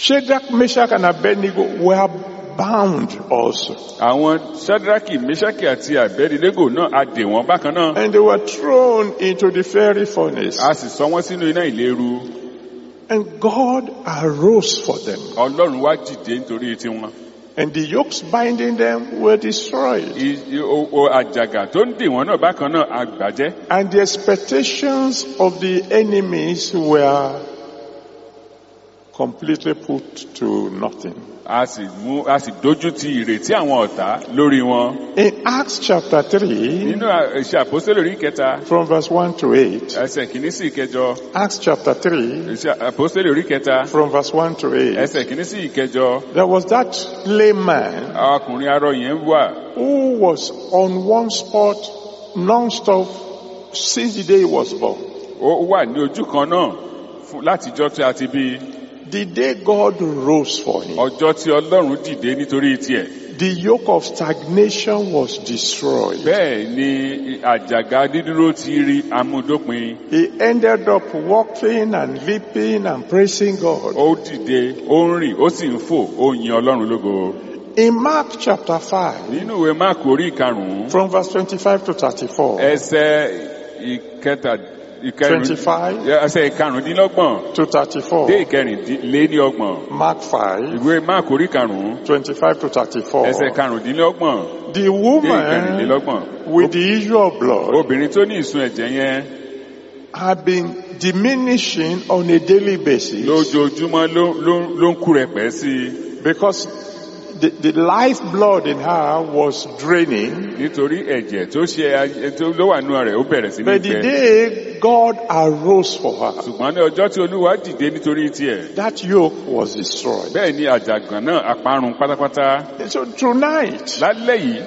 Shadrach, Meshach and Abednego were bound also. àwọn sadraki meshaki àti abednego náà a dè wọ́n bákan náà And they were thrown into the fiery furnace. a sì sọ wọ́n sínú iná ìléru And God arose for them. ọlọ́run wá dìde nítorí tiwọn And the yokes binding them were destroyed. I- i- o- o- àjàgà tó ń dè wọ́n náà bákan náà a gbàjẹ́ And the expectations of the enemies were completely put to nothing. a sì mú a sì dojú ti ìrètí àwọn ọ̀tá lórí wọn In Acts chapter 3, nínú à- iṣẹ́ àpọ́sítélì orí kẹta from verse 1 to 8, ẹsẹ̀ kìíní sí ìkẹjọ Acts chapter 3, iṣẹ́ àpọ́sítélì orí kẹta from verse 1 to 8, ẹsẹ̀ kìíní sí ìkẹjọ there was that layman ọkùnrin arọ yẹn wà who was on one spot non-stop since the day he was born. ó wà ní ojú kan náà látijọ́ tí a ti bí i. The day God rose for him, ọjọ́ tí ọlọ́run dìde nítorí tiẹ̀ the yoke of stagnation was destroyed. bẹ́ẹ̀ ni àjàgà dídúró ti rí amúdópin He ended up walking and leaping and praising God. ó dìde ó ń rìn ó sì ń fò ó yin ọlọ́run lógo In Mark chapter 5, nínú ìwé máàkù orí ìkarùn-ún from verse 25 to 34, ẹsẹ̀ ìkẹta ìkẹrin 25 ẹsẹ̀ ìkarùndínlọ́gbọ̀n to dé 34, ìkẹrìnléníọgbọ̀n Mark 5, ìwé máàkù orí ìkarùn-ún 25 to 34, ẹsẹ̀ ìkarùndínlọ́gbọ̀n the dé woman ìkẹrìnlélọ́gbọ̀n with the issue of blood obìnrin tó ní ìsun ẹ̀jẹ̀ yẹn. had been diminishing on a daily basis lójoojúmọ́ ló ń kú rẹpẹ̀ sí i. because the, the life blood in her was draining. nítorí ẹ̀jẹ̀ tó ṣe tó ló wà nínú rẹ̀ ó bẹ̀rẹ̀ sí ní But the day God arose for her, ṣùgbọ́n ní ọjọ́ tí olúwa dìde nítorí tiẹ̀ that yoke was destroyed. bẹ́ẹ̀ ni àjàgàn náà aparun pátápátá So tonight, lálẹ́ yìí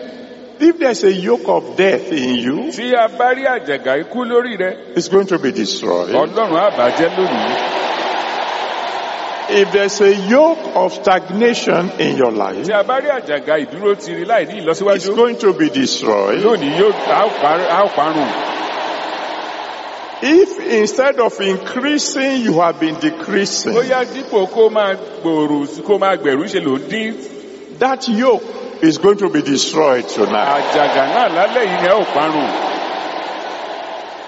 if there's a yoke of death in you, tí a bá rí àjàgà ikú lórí rẹ it's going to be destroyed. ọlọ́run á bàjẹ́ lónìí If there's a yoke of stagnation in your life, tí a bá rí àjàgà ìdúró tiri láì ní it's going to be destroyed. lónìí yóò parun If instead of increasing, you have been decreasing, bóyá dípò kó máa gbòòrò sí- kó máa gbẹ̀rú ṣe ló ń dín that yoke is going to be destroyed tonight. àjàgà náà lálẹ́ yìí ni a ó parun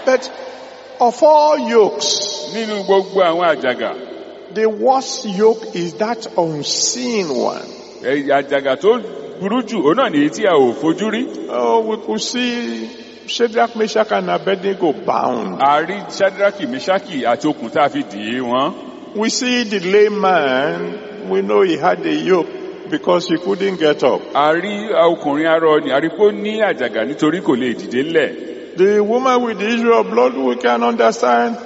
But of all yokes, nínú gbogbo àwọn àjàgà the worst yoke is that unseen one. àjàgà tó burú jù òun náà nìyí tí a ò fojú rí Oh, we could see Shadrach, Meshach, and Abednego bound. a rí shadraki meshaki àti okùn tá a fi dì í wọn We see the lame man, we know he had a yoke because he couldn't get up. a rí ọkùnrin arọ ni a rí pé ó ní àjàgà nítorí kò lè dìde ńlẹ̀ The woman with the issue of blood, we can understand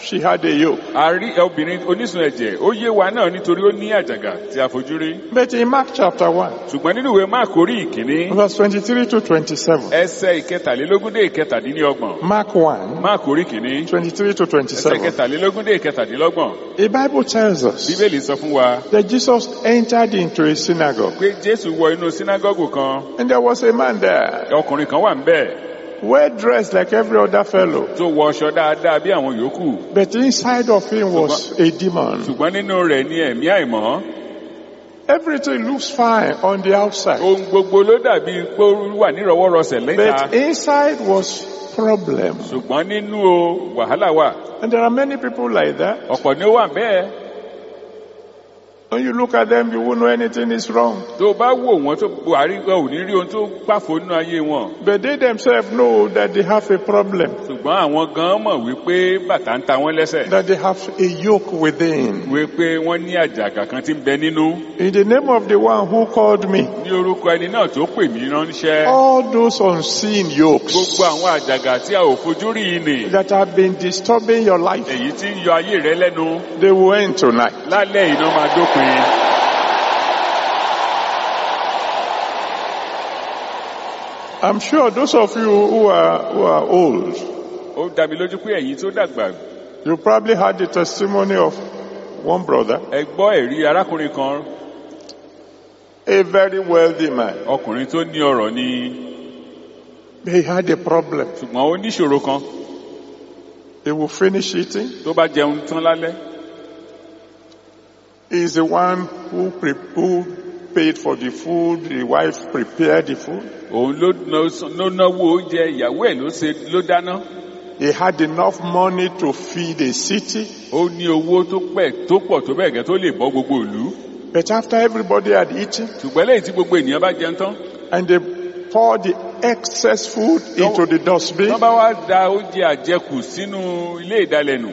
she had a yoke. a rí obìnrin onísun ẹ̀jẹ̀ ó yé wa náà nítorí ó ní àjàgà tí a fojú rí. But in Mark chapter 1, ṣùgbọ́n nínú ìwé máàkù orí ìkíní verse 23 to 27, ẹsẹ̀ ìkẹtàlélógún dé ìkẹtàdínlọ́gbọ̀n. Mark 1, máàkù orí ìkíní 23 to ẹsẹ̀ 27, ìkẹtàlélógún dé ìkẹtàdínlọ́gbọ̀n. the Bible tells us bíbélì sọ fún wa that Jesus entered into a synagogue. pé jésù wọ inú sínágọ́gù kan. And there was a man there, ọkùnrin kan wà ń bẹ̀ well dressed like every other fellow, tó wọ ọṣọ dáadáa bí àwọn yòókù. But inside of him was a demon. ṣùgbọ́n nínú rẹ̀ ní ẹ̀mí àìmọ́. Everything looks fine on the outside, ohun gbogbo ló dàbí pé ó wà nírọ̀wọ́rọsẹ̀ lẹ́ta. But inside was problem. ṣùgbọ́n nínú o wàhálà wà. And there are many people like that. ọ̀pọ̀ ni ó wà bẹ́ẹ̀ When you look at them, you won't know anything is wrong. tó o bá wò wọ́n tó buhari gan ò ní rí ohun tó pàfó nínú ayé wọn. But they themselves know that they have a problem, ṣùgbọ́n àwọn gan mọ̀ wípé bàtà ń ta wọ́n lẹ́sẹ̀. That they have a yoke within. wípé wọ́n ní àjàgà kan tí ń bẹ nínú. In the name of the one who called me, ní orúkọ ẹni náà tó pè mí ránṣẹ́. All those unseen yokes. Gbogbo àwọn àjàgà tí a ò fojú rí i nì. That have been disturbing your life, èyí tí ń yọ ayé rẹ lẹ́nu. They will end tonight. Lálẹ́ iná máa dópin I'm sure those of you who are, who are old, ó dá mi lójú pé ẹ̀yin tó dàgbà you probably had the testimony of one brother, ẹ gbọ́ ẹ̀rí arákùnrin kan a very wealthy man. ọkùnrin tó ní ọrọ̀ ni He had a problem. ṣùgbọ́n ó níṣòro kan He will finish eating. tó bá jẹun tán lálẹ́ He's the one who, pre- who paid for the food, the wife prepared the food. òun ló ná- ló náwó oúnjẹ ìyàwó ẹ̀ ló ṣe ló dáná He had enough money to feed a city. ó ní owó tó pẹ̀ tó pọ̀ tó bẹ́ẹ̀ gẹ́ tó lè bọ́ gbogbo ìlú But after everybody had eaten ṣùgbọ́n lẹ́yìn tí gbogbo ènìyàn bá jẹun tán and they poured the excess food into the dustbin, wọ́n bá wá da oúnjẹ àjẹkù sínú ilé ìdalẹ̀nù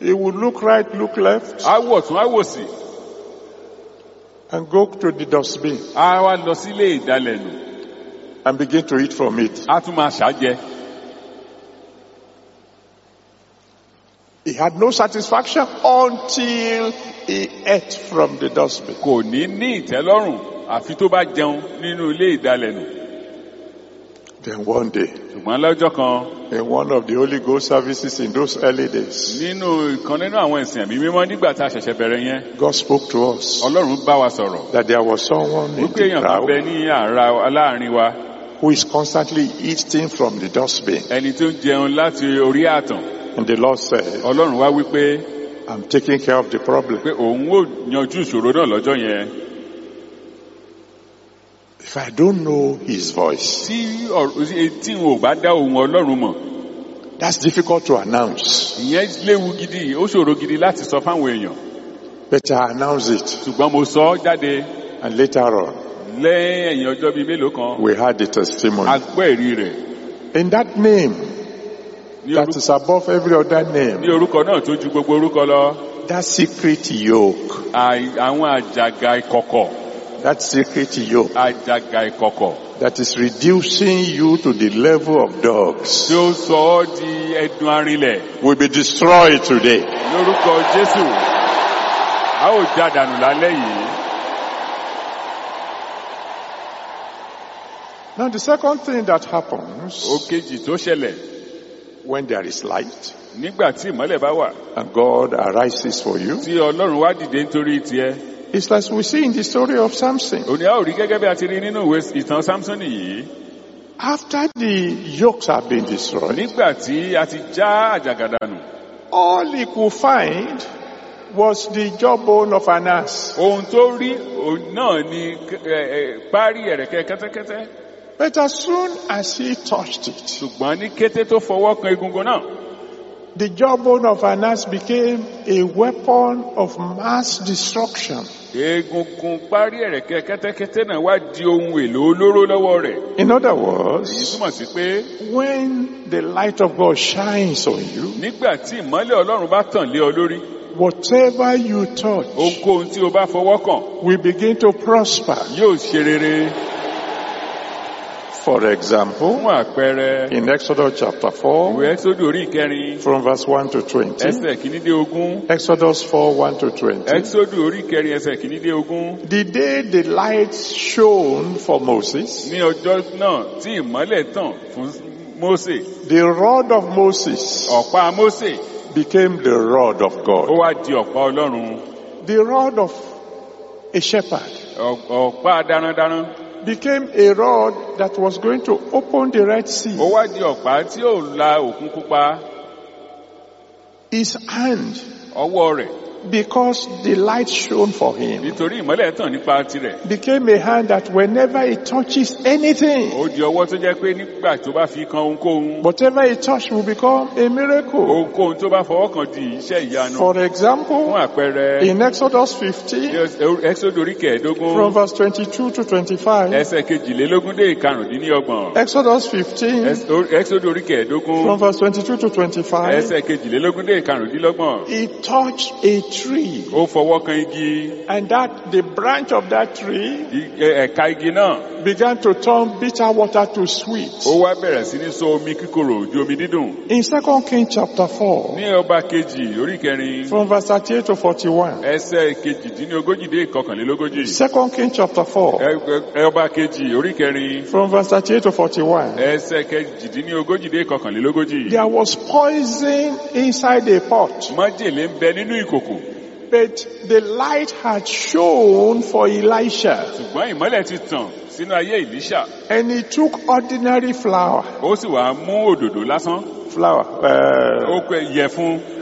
he would look right, look left, I wọ̀ I wò sí and go to the dustbin. I wá lọ sí ilé and begin to eat from it. á tún máa ṣàjẹ. He had no satisfaction until he ate from the dustbin. kò ní ní ìtẹ́lọ́rùn àfi tó bá jẹun nínú ilé ìdalẹ̀nù Then one day, ṣùgbọ́n lọ́jọ́ kan in one of the Holy Ghost services in those early days, nínú ìkan nínú àwọn ìsìn ẹ̀mí mímọ́ nígbà tá a ṣẹ̀ṣẹ̀ bẹ̀rẹ̀ yẹn God spoke to us ọlọ́run bá wa sọ̀rọ̀. that there was someone in wípé the èèyàn kan bẹ crowd ní àárá aláàárín wa. who is constantly eating from the dustbin. ẹni tó ń jẹun láti orí àtàn. And the Lord said, ọlọ́run wá wípé I'm taking care of the problem. pé òun ò yanjú ìṣòro náà lọ́jọ́ yẹn If I don't know his voice, tí tí n ò bá dá ohun ọlọ́run mọ̀ that's difficult to announce. ìyẹn léwu gidi ó ṣòro gidi láti sọ fáwọn èèyàn. But I announce it. ṣùgbọ́n mo sọ jáde. And later on, lẹ́yìn ọjọ́ bíi mélòó kan we had the testimony. a gbọ́ ẹ̀rí rẹ̀. In that name ní that is above every other ní name, orúkọ náà tó ju gbogbo orúkọ lọ. That secret yoke, àwọn àjàgà ìkọ̀kọ̀ that secret yoke àjàgà ìkọ̀kọ̀ that is reducing you to the level of dogs tí ó sọ ọ́ di ẹdun arinlẹ̀. will be destroyed today. lórúkọ jésù. A ó já dànù lálẹ́ yìí. Now the second thing that happens ó kejì tó ṣẹlẹ̀. when there is light nígbà tí ìmọ́lẹ̀ bá wà. and God arises for you. tí ọlọ́run wá dìde nítorí tiẹ̀ It's like we see in the story of Samson. òní a ò rí gẹ́gẹ́ bí a ti rí nínú ìwé ìtàn samson yìí After the yokes have been destroyed, nígbà tí a ti já all he could find was the jawbone of an ass. ohun tó rí òun náà ni ẹ, ẹ, párí ẹ̀rẹ̀kẹ́ kẹ́tẹ́kẹ́tẹ́ But as soon as he touched it, the jawbone of an ass became a weapon of mass destruction. egungun párí ẹ̀rẹ̀kẹ́ kẹ́tẹ́kẹ́tẹ́ náà wá di ohun èlò olóró lọ́wọ́ rẹ̀ In other èyí words, túmọ̀ sí pé when the light of God shines on you, nígbà tí ìmọ́lẹ̀ ọlọ́run bá tàn lé ọ lórí whatever you touch ohunkóhun tí o bá fọwọ́ kàn will begin to prosper. yóò ṣe rere For example, in Exodus chapter 4, ìwé ẹ́sọ́dù orí ìkẹrin from verse 1 to 20, ẹsẹ̀ kìíní dé ogún Exodus 4, 1 to 20, ẹ́sọ́dù orí ìkẹrin ẹsẹ̀ kìíní the day the light shone for Moses, ní ọjọ́ náà tí ìmọ́lẹ̀ tàn the rod of Moses became the rod of God. wá di ọ̀pá Ọlọ́run. The rod of a shepherd Ọ̀- ọ̀pá darandaran became a rod that was going to open the Red ó Sea. wá di ọ̀pá tí ó la òkun pupa His hand, ọwọ́ rẹ̀ because the light shone for him, nítorí ìmọ́lẹ̀ tàn nípa tirẹ̀. Became a hand that whenever he touches anything, ó di ọwọ́ tó jẹ́ pé nígbà tó bá fi kan ohunkóhun whatever he touched will become a miracle. ohunkóhun tó bá fọwọ́ kàn di iṣẹ́ ìyanu. For fún example, àpẹẹrẹ in Exodus ní 15, ẹ́sọ́dù orí kẹẹ̀ẹ́dógún from verse 22 to 25, ẹsẹ̀ kejìlélógún dé ìkarùndínlọ́gbọ̀n Exodus 15, ẹ́sọ́dù orí kẹẹ̀ẹ́dógún from verse 22 to 25, ẹsẹ̀ kejìlélógún dé ìkarùndínlọ́gbọ̀n. he touched a tree, ó fọwọ́ kan igi. And that the branch of that tree eh, ẹ̀ka igi náà. began to turn bitter water to sweet. ó wá bẹ̀rẹ̀ sí ní sọ omi kíkorò di omi dídùn. In second king chapter 4, ní ọba kejì orí kẹrin. from verse 38 to 41, ẹsẹ̀ kejìdínlógójì dé ìkọkànlélógójì. 2 Kings chapter 4, Ẹ- ẹ- ẹ- ọba kejì orí kẹrin. from verse 38 to 41, ẹsẹ̀ kejìdínlógójì dé ìkọkànlélógójì. there was poison inside a pot. májèlé ń bẹ nínú ìkòkò But the light had shone for Elisha, ṣùgbọ́n ìmọ́lẹ̀ ti tàn sínú ayé ìlíṣà and he took ordinary flour, ó sì wá mú òdòdó lásán. Flour, uh, ó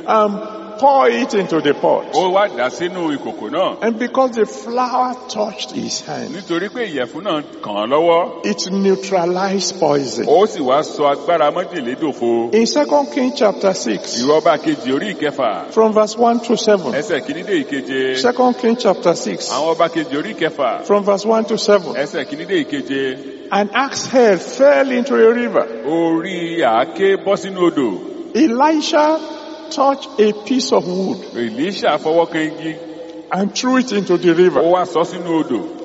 and pour it into the pot. ó wá dà sínú ìkòkò náà. And because the flour touched his hand, nítorí pé ìyẹ̀fun náà kàn án lọ́wọ́. it neutralized poison. ó sì wá sọ agbára májèlé dòfo In second Kings chapter 6, ìwọ ọba kejì orí ìkẹfà. from verse 1 to 7, ẹsẹ̀ kìíní dé ìkeje. 2 Kings chapter 6, àwọn ọba kejì orí ìkẹfà. from verse 1 to 7, ẹsẹ̀ kìíní dé ìkeje. an axe head fell into a river. orí àáké bọ́ sínú odò. Elisha touched a piece of wood èlíṣà fọwọ́ kan igi and threw it into the ó river. wá sọ sínú odò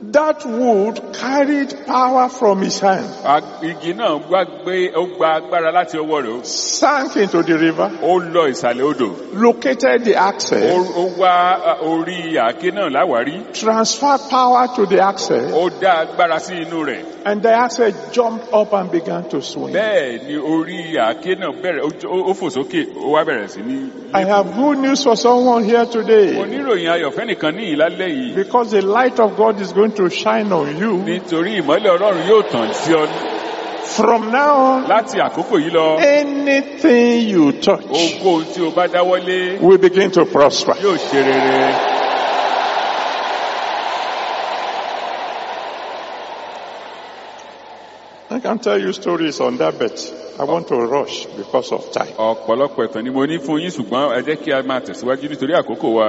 That wood carried power from his hand, igi náà wá gbé ó gba agbára láti ọwọ́ rẹ̀ sank into the river, ó lọ ìsàlẹ̀ odò located the axe ó wá orí àáké náà láwárí transferred power to the axe ó dá agbára sí inú rẹ̀ and the axe head jumped up and began to swing. bẹ́ẹ̀ ni orí àáké náà bẹ̀rẹ̀ ó fò sókè ó wá bẹ̀rẹ̀ sí ní. I have good news for someone here today. oníròyìn ayọ̀fẹ́ nìkan ní ìlálẹ́ yìí Because the light of God is going to shine on you. nítorí ìmọ́lẹ̀ ọlọ́run yóò tàn sí ọ From now on, láti àkókò yìí lọ anything you touch ohunkóhun tí o bá dáwọ́lé will begin to prosper. yóò ṣe rere. I can tell you stories on that, but I want to rush because of time. ọ̀pọ̀lọpọ̀ ìtàn ni mo ní fún yín ṣùgbọ́n ẹ jẹ́ kí a máa tẹ̀síwájú nítorí àkókò wa.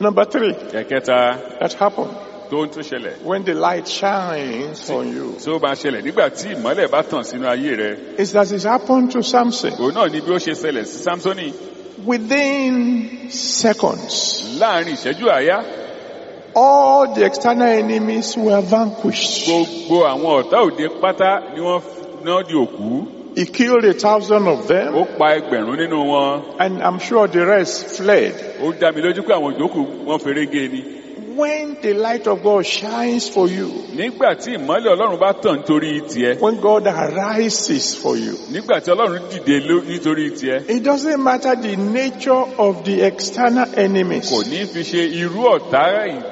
Number three, ẹ̀kẹta that happened tó ń tún ṣẹlẹ̀ when the light shines on you. tí ó bá ṣẹlẹ̀ nígbà tí ìmọ́lẹ̀ bá tàn sínú ayé rẹ It's as it happened to Samson. òun náà ni bí ó ṣe ṣẹlẹ̀ sí Sámsónì Within seconds, láàrin ìṣẹ́jú àáyá all the external enemies were vanquished. gbogbo àwọn ọ̀tá òde pátá ni wọ́n náà di òkú He killed a thousand of them, ó pa ẹgbẹ̀rún nínú wọn and I'm sure the rest fled. ó dá mi lójú pé àwọn ìjókòó wọn ferege ni when the light of God shines for you, nígbà tí ìmọ́lẹ̀ ọlọ́run bá tàn nítorí tiẹ̀. when God arises for you, nígbà tí ọlọ́run dìde nítorí tiẹ̀. it doesn't matter the nature of the external enemies. kò ní fi ṣe irú ọ̀tá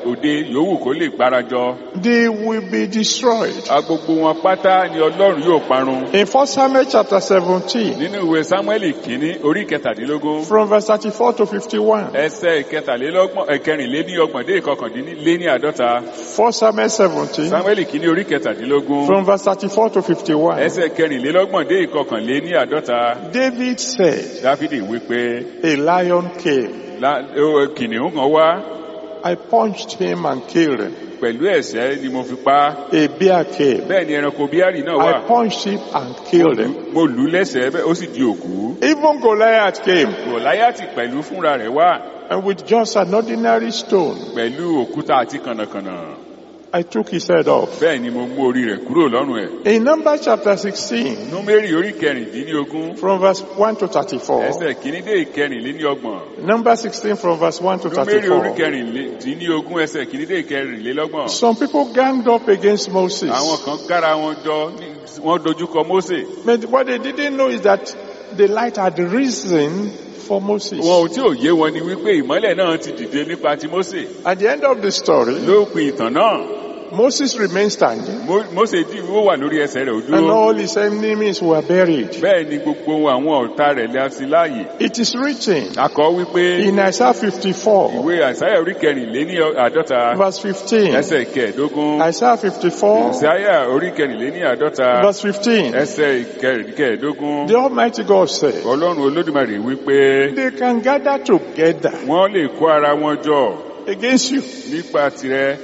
òde yòówù kó lè gbárajọ. They will be destroyed. a gbogbo wọn pátá ni ọlọ́run yóò parun. In 1 Samuel chapter 17, nínú ìwé samuel kínní orí kẹtàdínlógún. from verse 34 to 51, ẹsẹ̀ ìkẹtàlélọ́gbọ̀n ẹ̀kẹrìnléníọgbọ̀n dé ìkọkàndínléní àádọ́ta. 1 Samuel 17, samuel kínní orí kẹtàdínlógún. From verse 34 to 51, ẹsẹ̀ kẹrìnlélọ́gbọ̀n dé ìkọkànléní àádọ́ta. David said, dáfídì wípé A lion came. "La- kìnìún kan wá. I punched him and killed him. Pẹ̀lú ẹ̀ṣẹ́ ni mo fi pa á. A bear came. bẹ́ẹ̀ ni ẹranko bíárì náà wà I punched him and killed him. mo lù ú lẹ́sẹ̀ bẹ́ẹ̀ ó sì di òkú Even Goliath came, gòláyàtì pẹ̀lú fúnra rẹ̀ wá and with just an ordinary stone, pẹ̀lú òkúta àti kànnàkànnà I took his head off. bẹ́ẹ̀ ni mo mú orí rẹ̀ kúrò lọ́rùn ẹ̀ In Numbers chapter 16, númérì orí kẹrìndínlógún from verse 1 to 34, ẹsẹ̀ kìíní dé ìkẹrìnléníọgbọ̀n Number 16 from verse 1 to númérì orí 34. kẹrìndínlógún ẹsẹ̀ kìíní dé ìkẹrìnlélọ́gbọ̀n Some people ganged up against Moses. àwọn kan kára wọn jọ wọ́n dojúkọ mósè But what they didn't know is that the light had risen for Moses. wọn ò tí ò yé wọn ni wípé ìmọ́lẹ̀ náà ti dìde nípa ti mósè At the end of the story, lópin ìtàn náà Moses remained standing, Mo- mósè dì ó wà lórí ẹsẹ̀ rẹ̀ ò and all his enemies were buried. bẹ́ẹ̀ ni gbogbo àwọn ọ̀tá rẹ̀ lé sí láàyè It is written akọ wípé in Isaiah 54, ìwé àìsáyà orí kẹrìnléní àádọ́ta verse 15. ẹsẹ̀ kẹẹ̀dógún Isaiah 54, àìsáyà orí kẹrìnléní àádọ́ta verse 15. ẹsẹ̀ kẹẹ̀dógún The Almighty God said, ọlọ́run olódùmarè wípé They can gather together wọ́n lè kó ara wọn jọ against you. nípa tirẹ̀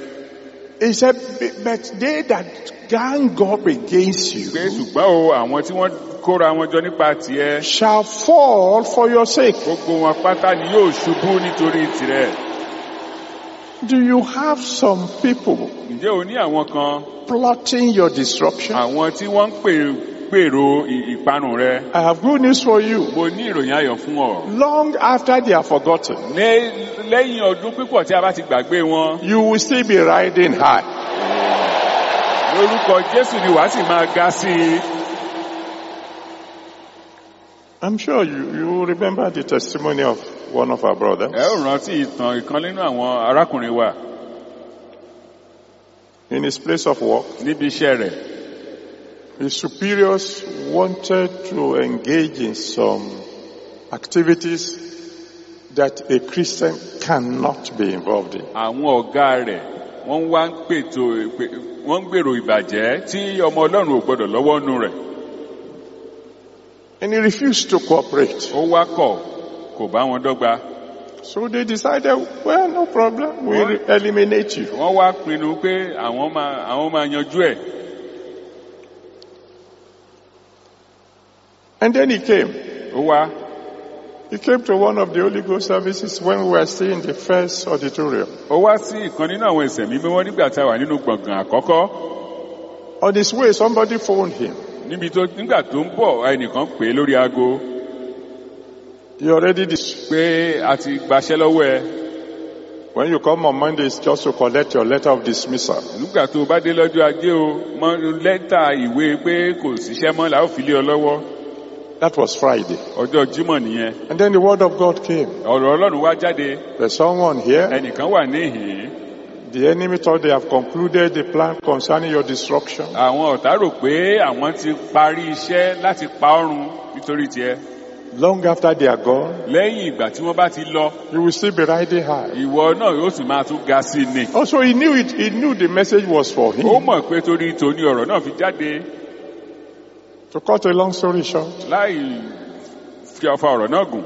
He said, But they that gang up against you pé ṣùgbọ́n o àwọn tí wọ́n kóra wọn jọ nípa tiẹ̀ shall fall for your sake. gbogbo wọn pátá ni yóò ṣubú nítorí tirẹ̀ Do you have some people ǹjẹ́ o ní àwọn kan plotting your disruption? Àwọn tí wọ́n ń pè- gbèrò ì- ìparun rẹ. I have good news for you. mo ní ìròyìn ayọ̀ fún ọ. Long after they are forgotten, lẹ́yìn ọdún pípọ̀ tí a bá ti gbàgbé wọn. you will still be riding high. lórúkọ jésù ni wàá sì máa ga sí i. I'm sure you, you remember the testimony of one of our brothers. ẹ ó rántí ìtàn ìkan nínú àwọn arákùnrin wa. In his place of work, níbi iṣẹ́ rẹ̀ his superiors wanted to engage in some activities that a Christian cannot be involved in. àwọn ọ̀gá rẹ̀ wọ́n wá ń pètò pè- wọ́n ń gbèrò ìbàjẹ́ tí ọmọ ọlọ́run ò gbọdọ̀ lọ́wọ́ nù rẹ̀ And he refused to cooperate. ó wá kọ̀ kò bá wọn dọ́gba So they decided, well, no problem, we'll eliminate you. wọ́n wá pinnu pé àwọn máa yanjú ẹ̀ And then he came. He came to one of the Holy Ghost services when we were still in the first auditorium. ó wá sí ìkan nínú àwọn ìsẹ̀ mímí wọn nígbà tá a wà nínú gbọ̀ngàn àkọ́kọ́ On his way, somebody phoned him. níbi tó nígbà tó ń bọ̀ ẹnìkan pè é lórí aago He already dis- pé a ti gbaṣẹ́ lọ́wọ́ ẹ When you come on Monday, it's just to collect your letter of dismissal. nígbà tó o bá dé lọ́jọ́ ajé o lẹ́tà ìwé pé kò síṣẹ́ mọ́ la ó fi lé ọ lọ́wọ́ That was Friday. ọjọ́ jímọ̀ nìyẹn And then the word of God came. ọ̀rọ̀ ọlọ́run wá jáde There's someone here. ẹnìkan wà níhìn The enemy thought they have concluded the plan concerning your destruction. àwọn ọ̀tá rò pé àwọn ti parí iṣẹ́ láti pa ọ́run nítorí tiẹ̀ Long after they are gone, lẹ́yìn ìgbà tí wọ́n bá ti lọ you will still be riding high. ìwọ náà yóò sì máa tún ga sí i ni Also, he knew it. He knew the message was for ó him. mọ̀ pé torí tòní ọ̀rọ̀ náà fi jáde To cut a long story short, láì fi ọfà ọ̀rọ̀ náà gùn.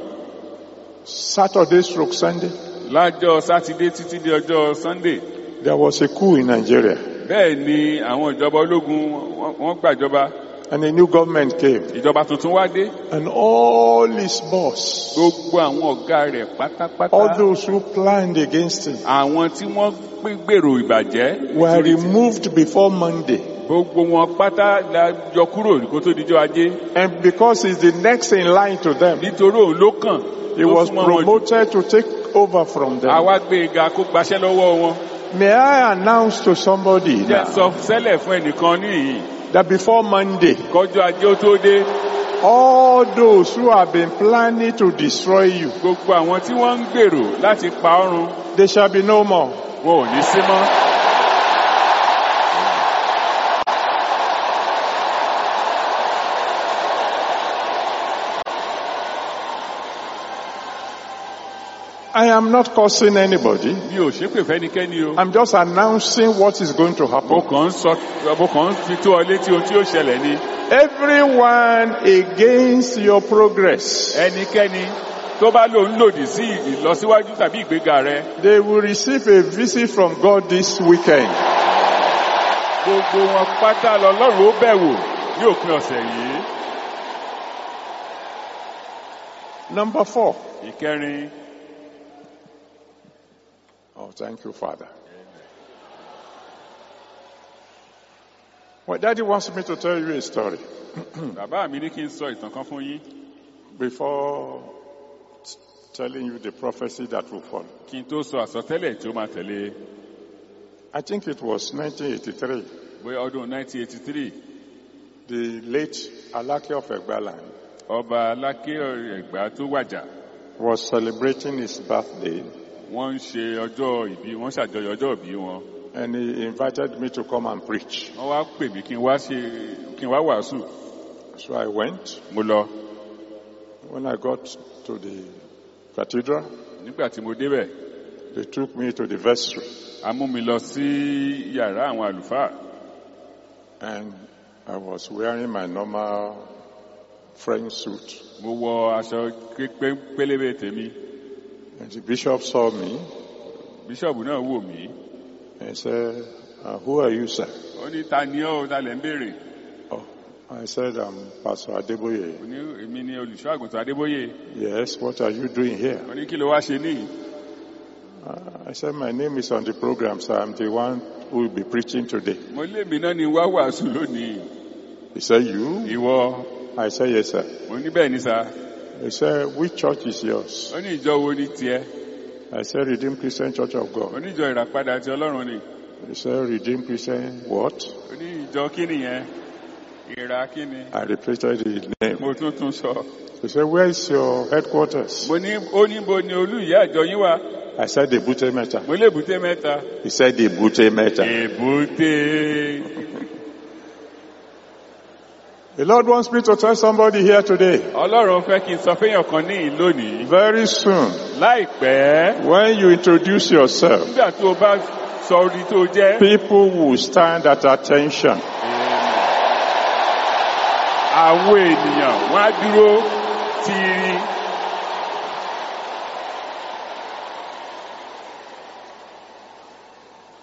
Saturday stroke Sunday, lájọ́ sátidé títí di ọjọ́ sunday. There was a coup in Nigeria. bẹ́ẹ̀ ni àwọn ìjọba ológun wọ́n- gbàjọba. And a new government came. ìjọba tuntun wá dé. And all his boss, gbogbo àwọn ọ̀gá rẹ̀ pátápátá. all those who planned against him, àwọn tí wọ́n gbèrò ìbàjẹ́. were removed before Monday. Gbogbo wọn pátá la yọ kúrò kó tó dijọ́ ajé And because he's the next in line to them, nítorí òun ló kàn he was súnmọ́ wọn jù. promoted to take over from them. àwa gbé kó gbaṣẹ́ lọ́wọ́ wọn May I announce to somebody jẹ́ now sọ sẹ́lẹ̀ fún ẹnìkan níyì that before Monday, kọjú ajé ó tó dé all those who have been planning to destroy you, gbogbo àwọn tí wọ́n ń gbèrò láti pa ọ́run they shall be no more. wọn ò ní sí mọ́. I am not cursing anybody. mi ò ṣépè fẹ́nikẹ́ni o. I'm just announcing what is going to mo happen. kàn ń sọ mo kàn ń fi tó ọ létí ohun tí ó ṣẹlẹ̀ ni. Everyone against your progress, ẹnikẹ́ni tó bá lòun lòdì sí ìlọsíwájú tàbí ìgbéga rẹ they will receive a visit from God this weekend. gbogbo wọn pátá lọlọ́run ó bẹ̀ ní òpin ọ̀sẹ̀ yìí. Number four. ìkẹrin Oh, thank you, Father. Well, Daddy wants me to tell you a story [CLEARS THROAT] bàbá mi ní kí n sọ ìtàn kan fún yín before t- telling you the prophecy that will follow. kí n tó sọ àsọtẹ́lẹ̀ tí ó máa tẹ̀lé I think it was 1983. bóyá ọdún 1983 The late Alake of Egbaland ọba ẹ̀gbá tó wàjà was celebrating his birthday wọ́n ń ṣe ọjọ́ ìbí wọ́n ṣàjọyọ̀ ọjọ́ ìbí wọn and he invited me to come and preach. wọ́n wá pè mí kí n wá ṣe kí n wá wàásù So I went. mo lọ When I got to the cathedral, nígbà tí mo débẹ̀ they took me to the vestry a mú mi lọ sí yàrá àwọn àlùfáà and I was wearing my normal French suit. mo wọ aṣọ pé- pélébé tèmi And the bishop saw me bíṣọ̀bù náà wò mí and said, uh, who are you, sir? ó ní ta ni ọ́ ta lẹ̀ ń béèrè Oh, I said, I'm Pastor Adeboye. ó ní èmi ni olùṣọ́ àgùntàn adébóyè Yes, what are you doing here? ó ní kí ló wá ṣe níyì Uh, I said, my name is on the program, sir. I'm the one who will be preaching today. mo lé mi náà ni wá wàásù lónìí He said, you? ìwọ I said, yes, sir. mo ní bẹ́ẹ̀ ni sa He said, which church is yours? ó ní ìjọ wo ni tiẹ̀ I said, Redeemed Christian Church of ó God. ní ìjọ ìràpadà ti ọlọ́run ni He said, Redeemed Christian what? ó ní ìjọ kí nìyẹn ìrà kí ni I repeated the name. mo tún tún sọ He said, where is your headquarters? mo ní ó ní bo ni olú ìyá àjọ yín wà I said, Ebute Metta. mo mẹ́ta He said, Ebute Metta. èbúté The Lord wants me to tell somebody here today. ọlọ́run fẹ́ kí n sọ fẹ́yàn kan ní lónìí Very soon, láìpẹ́ when you introduce yourself, nígbà tó o bá sọ orí tó jẹ́ people will stand at attention. àwọn ènìyàn wọ́n dúró tiiri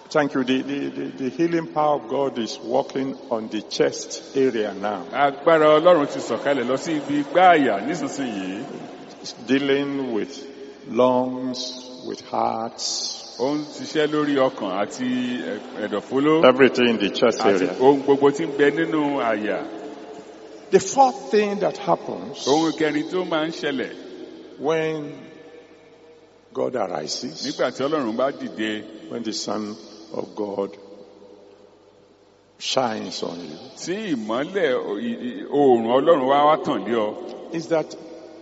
Thank you. The, the, the, the healing power of God is working on the chest area now. agbára ọlọ́run ti sọ̀kalẹ̀ lọ sí ibi gbáàyà nísinsìnyí dealing with lungs, with hearts, ó ń ṣiṣẹ́ lórí ọkàn àti ẹ̀dọ̀fóló everything in the chest àti area. ohun gbogbo tí ń bẹ nínú àyà The fourth thing that happens ohun kẹrin tó máa ń ṣẹlẹ̀ when God arises, nígbà tí ọlọ́run bá dìde when the Sun of God shines on you, tí ìmọ́lẹ̀ o- i- i- oòrùn ọlọ́run wá wá tàn lé ọ. Is that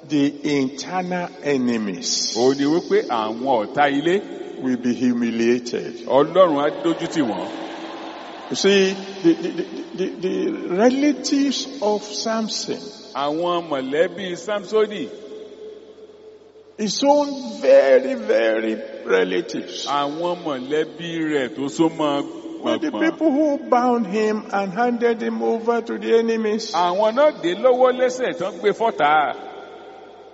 the internal enemies òun ni wípé àwọn ọ̀tá ilé will be humiliated. ọlọ́run á dójú tì wọ́n. You see, the, the, the, the, the relatives of Samson, àwọn mọ̀lẹ́bí samsoni his own very, very relatives, àwọn mọ̀lẹ́bí rẹ̀ tó súnmọ́ were the people who bound him and handed him over to the enemies. àwọn náà dé lọ́wọ́ lẹ́sẹ̀ tán gbé fọ́tà.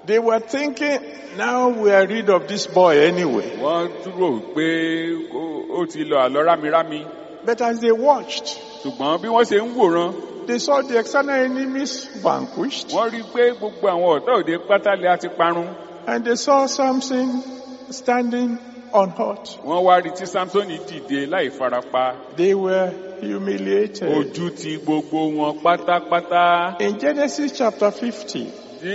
They were thinking, now we are rid of this boy anyway. wọ́n dúró pé ó- ti lọ àlọ́ rámirámi. But as they watched, ṣùgbọ́n bí wọ́n ṣe ń wòran they saw the external enemies vanquished. wọ́n rí i pé gbogbo àwọn ọ̀tá òde pátálẹ̀ á ti parun and they saw Samson standing unhurt. wọ́n wá rí tí samsoni dìde láì farapa They were humiliated. ojú ti gbogbo wọn pátápátá In Genesis chapter 50, ní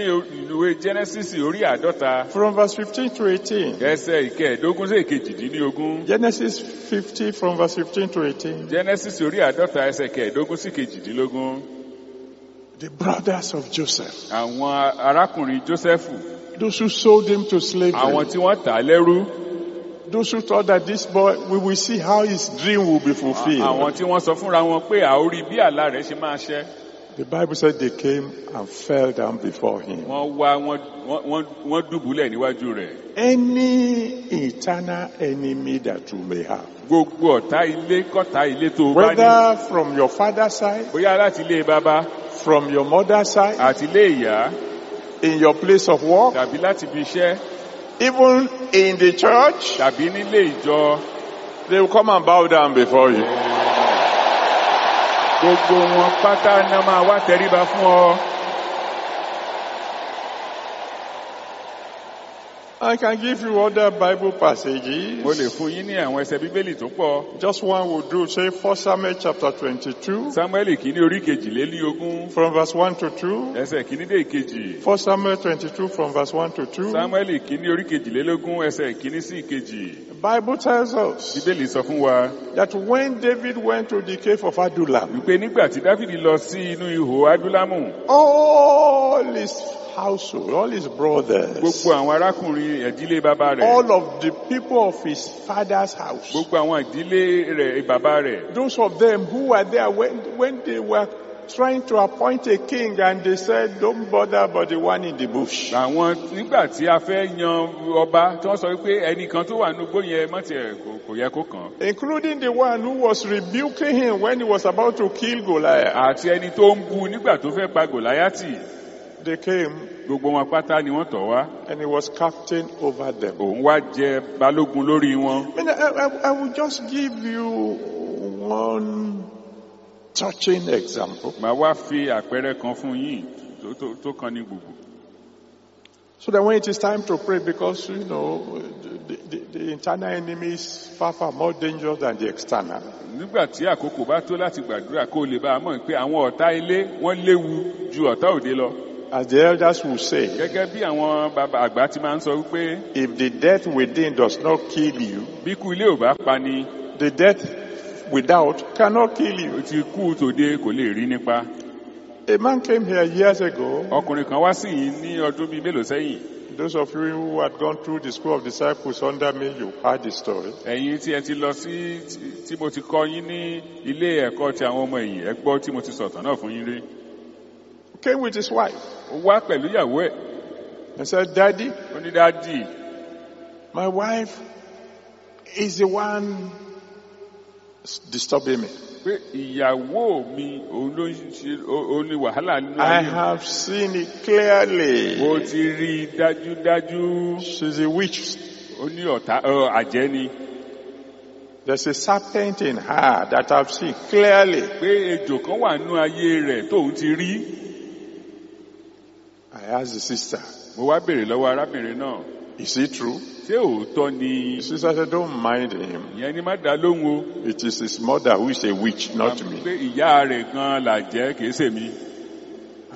ìwé genesis orí àádọ́ta from verse 15 to 18. ẹsẹ̀ ìkẹẹ̀dógún sí ìkejìdínlógún Genesis 50 from verse 15 to 18. genesis orí àádọ́ta ẹsẹ̀ kẹẹ̀dógún sí kejìdínlógún The brothers of Joseph, àwọn arákùnrin jósẹ́fù those who sold him to slavery, àwọn tí wọ́n tà á lẹ́rú. Those who thought that this boy, we will see how his dream will be fulfilled. àwọn tí wọ́n sọ fúnra wọn pé àórí bí àlá rẹ̀ ṣe máa ṣẹ. The Bible said they came and fell down before him. wọ́n wá wọ́n- dùbúlẹ̀ níwájú rẹ̀. Any eternal enemy that you may have, gbogbo ọ̀tá ilé kọ́tá ilé tó o bá ní. Whether from your father's side, bóyá láti ilé bàbá. from your mother's side, àti ilé ìyá in your place of work, tàbí láti ibi iṣẹ́ even in the church, tàbí nílé ìjọ they will come and bow down before you. gbogbo wọn pátá náà máa wá tẹríba fún ọ. I can give you other Bible passages. mo lè fún yín ní àwọn ẹsẹ̀ bíbélì tó pọ̀ Just one will do. Say 1 Samuel chapter 22, samuel kìíní orí kejìlélí ogún from verse 1 to 2. ẹsẹ̀ kìíní dé ìkejì 1 Samuel 22, from verse 1 to 2. samuel kìíní orí kejìlélógún ẹsẹ̀ kìíní sí ìkejì The Bible tells us bíbélì sọ fún wa that when David went to the cave of Adullam, wípé nígbà tí dávìdì lọ sí inú ihò adúlámù all his household, all his brothers, gbogbo àwọn arákùnrin ìdílé bàbá rẹ̀. All of the people of his father's house, gbogbo àwọn ìdílé rẹ̀ bàbá rẹ̀. Those of them who were there when, when they were trying to appoint a king and they said, don't bother about the one in the bush. àwọn nígbà tí a fẹ́ yan ọba tí wọ́n sọ wípé ẹnìkan tó wà nínú gbóyè mọ́tì kò yẹ kó kàn. Including the one who was rebuking him when he was about to kill Goliath. àti ẹni tó ń bu nígbà tó fẹ́ pa gòláyátì They came gbogbo wọn pátá ni wọ́n tọ̀ wá. and he was captain over them. òun wá jẹ balógun lórí wọn. I, mean, I, I, I will just give you one touching example. Màá wá fi àpẹẹrẹ kan fún yín tó- kan ní gbogbo. So that when it is time to pray, because you know the, the, the internal enemy is far, far more dangerous than the external. nígbà tí àkókò bá tó láti gbàdúrà kó lè bá a mọ̀ pé àwọn ọ̀tá ilé wọ́n léwu ju ọ̀tá òde lọ As the elders will say, gẹ́gẹ́ bí àwọn bàbá àgbà ti máa ń sọ wípé if the death within does not kill you, bí ikú ilé ò bá pa ni the death without cannot kill you. ti kú tòde kò lè rí nípa A man came here years ago. ọkùnrin kan wá sí yìí ní ọdún bíi mélòó sẹ́yìn Those of you who had gone through the school of disciples under me, you heard the story. ẹ̀yin tí ẹ ti lọ sí tí mo ti kọ́ yín ní ilé ẹ̀kọ́ ti àwọn ọmọ ẹ̀yìn ẹ gbọ́ tí mo ti sọ̀tàn náà fún yín rí Came with his wife ó wá pẹ̀lú ìyàwó ẹ̀ and said, Daddy, ó ní dáàdì my wife is the one disturbing me. pé ìyàwó mi òun ló ń ṣe ó- ó ní wàhálà nínú I ayé have seen it clearly. mo ti rí i dájúdájú She's a witch. ó ní ọ̀tá ọ, àjẹ́ ni There's a serpent in her that I've seen clearly. pé ejò kan wà nínú ayé rẹ̀ tóun ti rí I asked the sister, mo wá béèrè lọ́wọ́ arábìnrin náà is it true? ṣé òótọ́ ni sister said, don't mind him. ìyẹn ni má dá lóhùn o It is his mother who is a witch, not me. pé ìyá rẹ̀ gan làjẹ́ kìí ṣèmi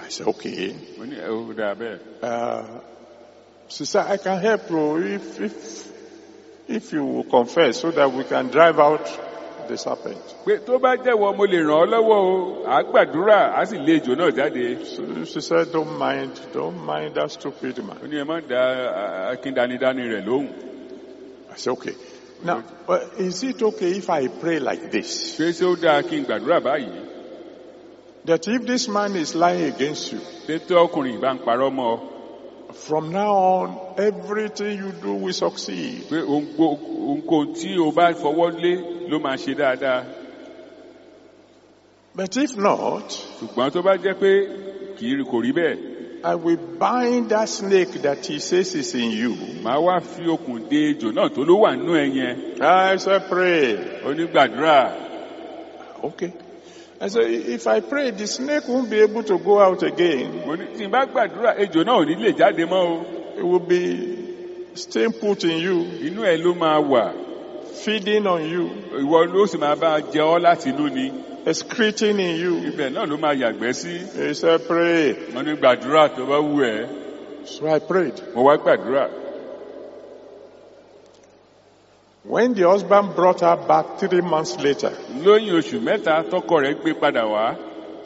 I said, okay. mo ní ẹ ó dáa bẹ́ẹ̀ Uh, sister, I can help you if, if, if you will confess so that we can drive out the serpent. pé tó bá jẹ́wọ́ mo lè ràn ọ́ lọ́wọ́ o à á gbàdúrà á sì lé ejò náà jáde So she said, don't mind, don't mind that stupid man. ó ní ẹ má dá a- akíndanidání rẹ̀ lóhùn I said, okay. Now, is it okay if I pray like this? pé ṣé ó dáa kí n gbàdúrà báyìí That if this man is lying against you, pé tó ọkùnrin ìbá ń parọ́ mọ́ ọ from now on, everything you do will succeed. pé ohunkóhun tí o bá fọwọ́ lé ló máa ṣe dáadáa But if not, ṣùgbọ́n tó bá jẹ́ pé kì í kò rí bẹ́ẹ̀ I will bind that snake that he says is in you. màá wá fi okùn de ejò náà tó ló wà nínú ẹ yẹn I said, pray. onígbàdúrà Okay. I said, if I pray, the snake won't be able to go out again. mo ní tí n bá gbàdúrà ejò náà ò ní lè jáde mọ́ o It will be staying put in you, inú ẹ ló máa wà feeding on you. ìwọ ló sì máa bá jẹ ọ́ láti inú ni excreting in you. ibẹ̀ náà ló máa yàgbẹ́ sí He said, pray. wọn ní gbàdúrà tó bá wù ẹ́ So I prayed. mo wá gbàdúrà When the husband brought her back three months later, lóyìn oṣù mẹ́ta tọkọ rẹ̀ gbé padà wá.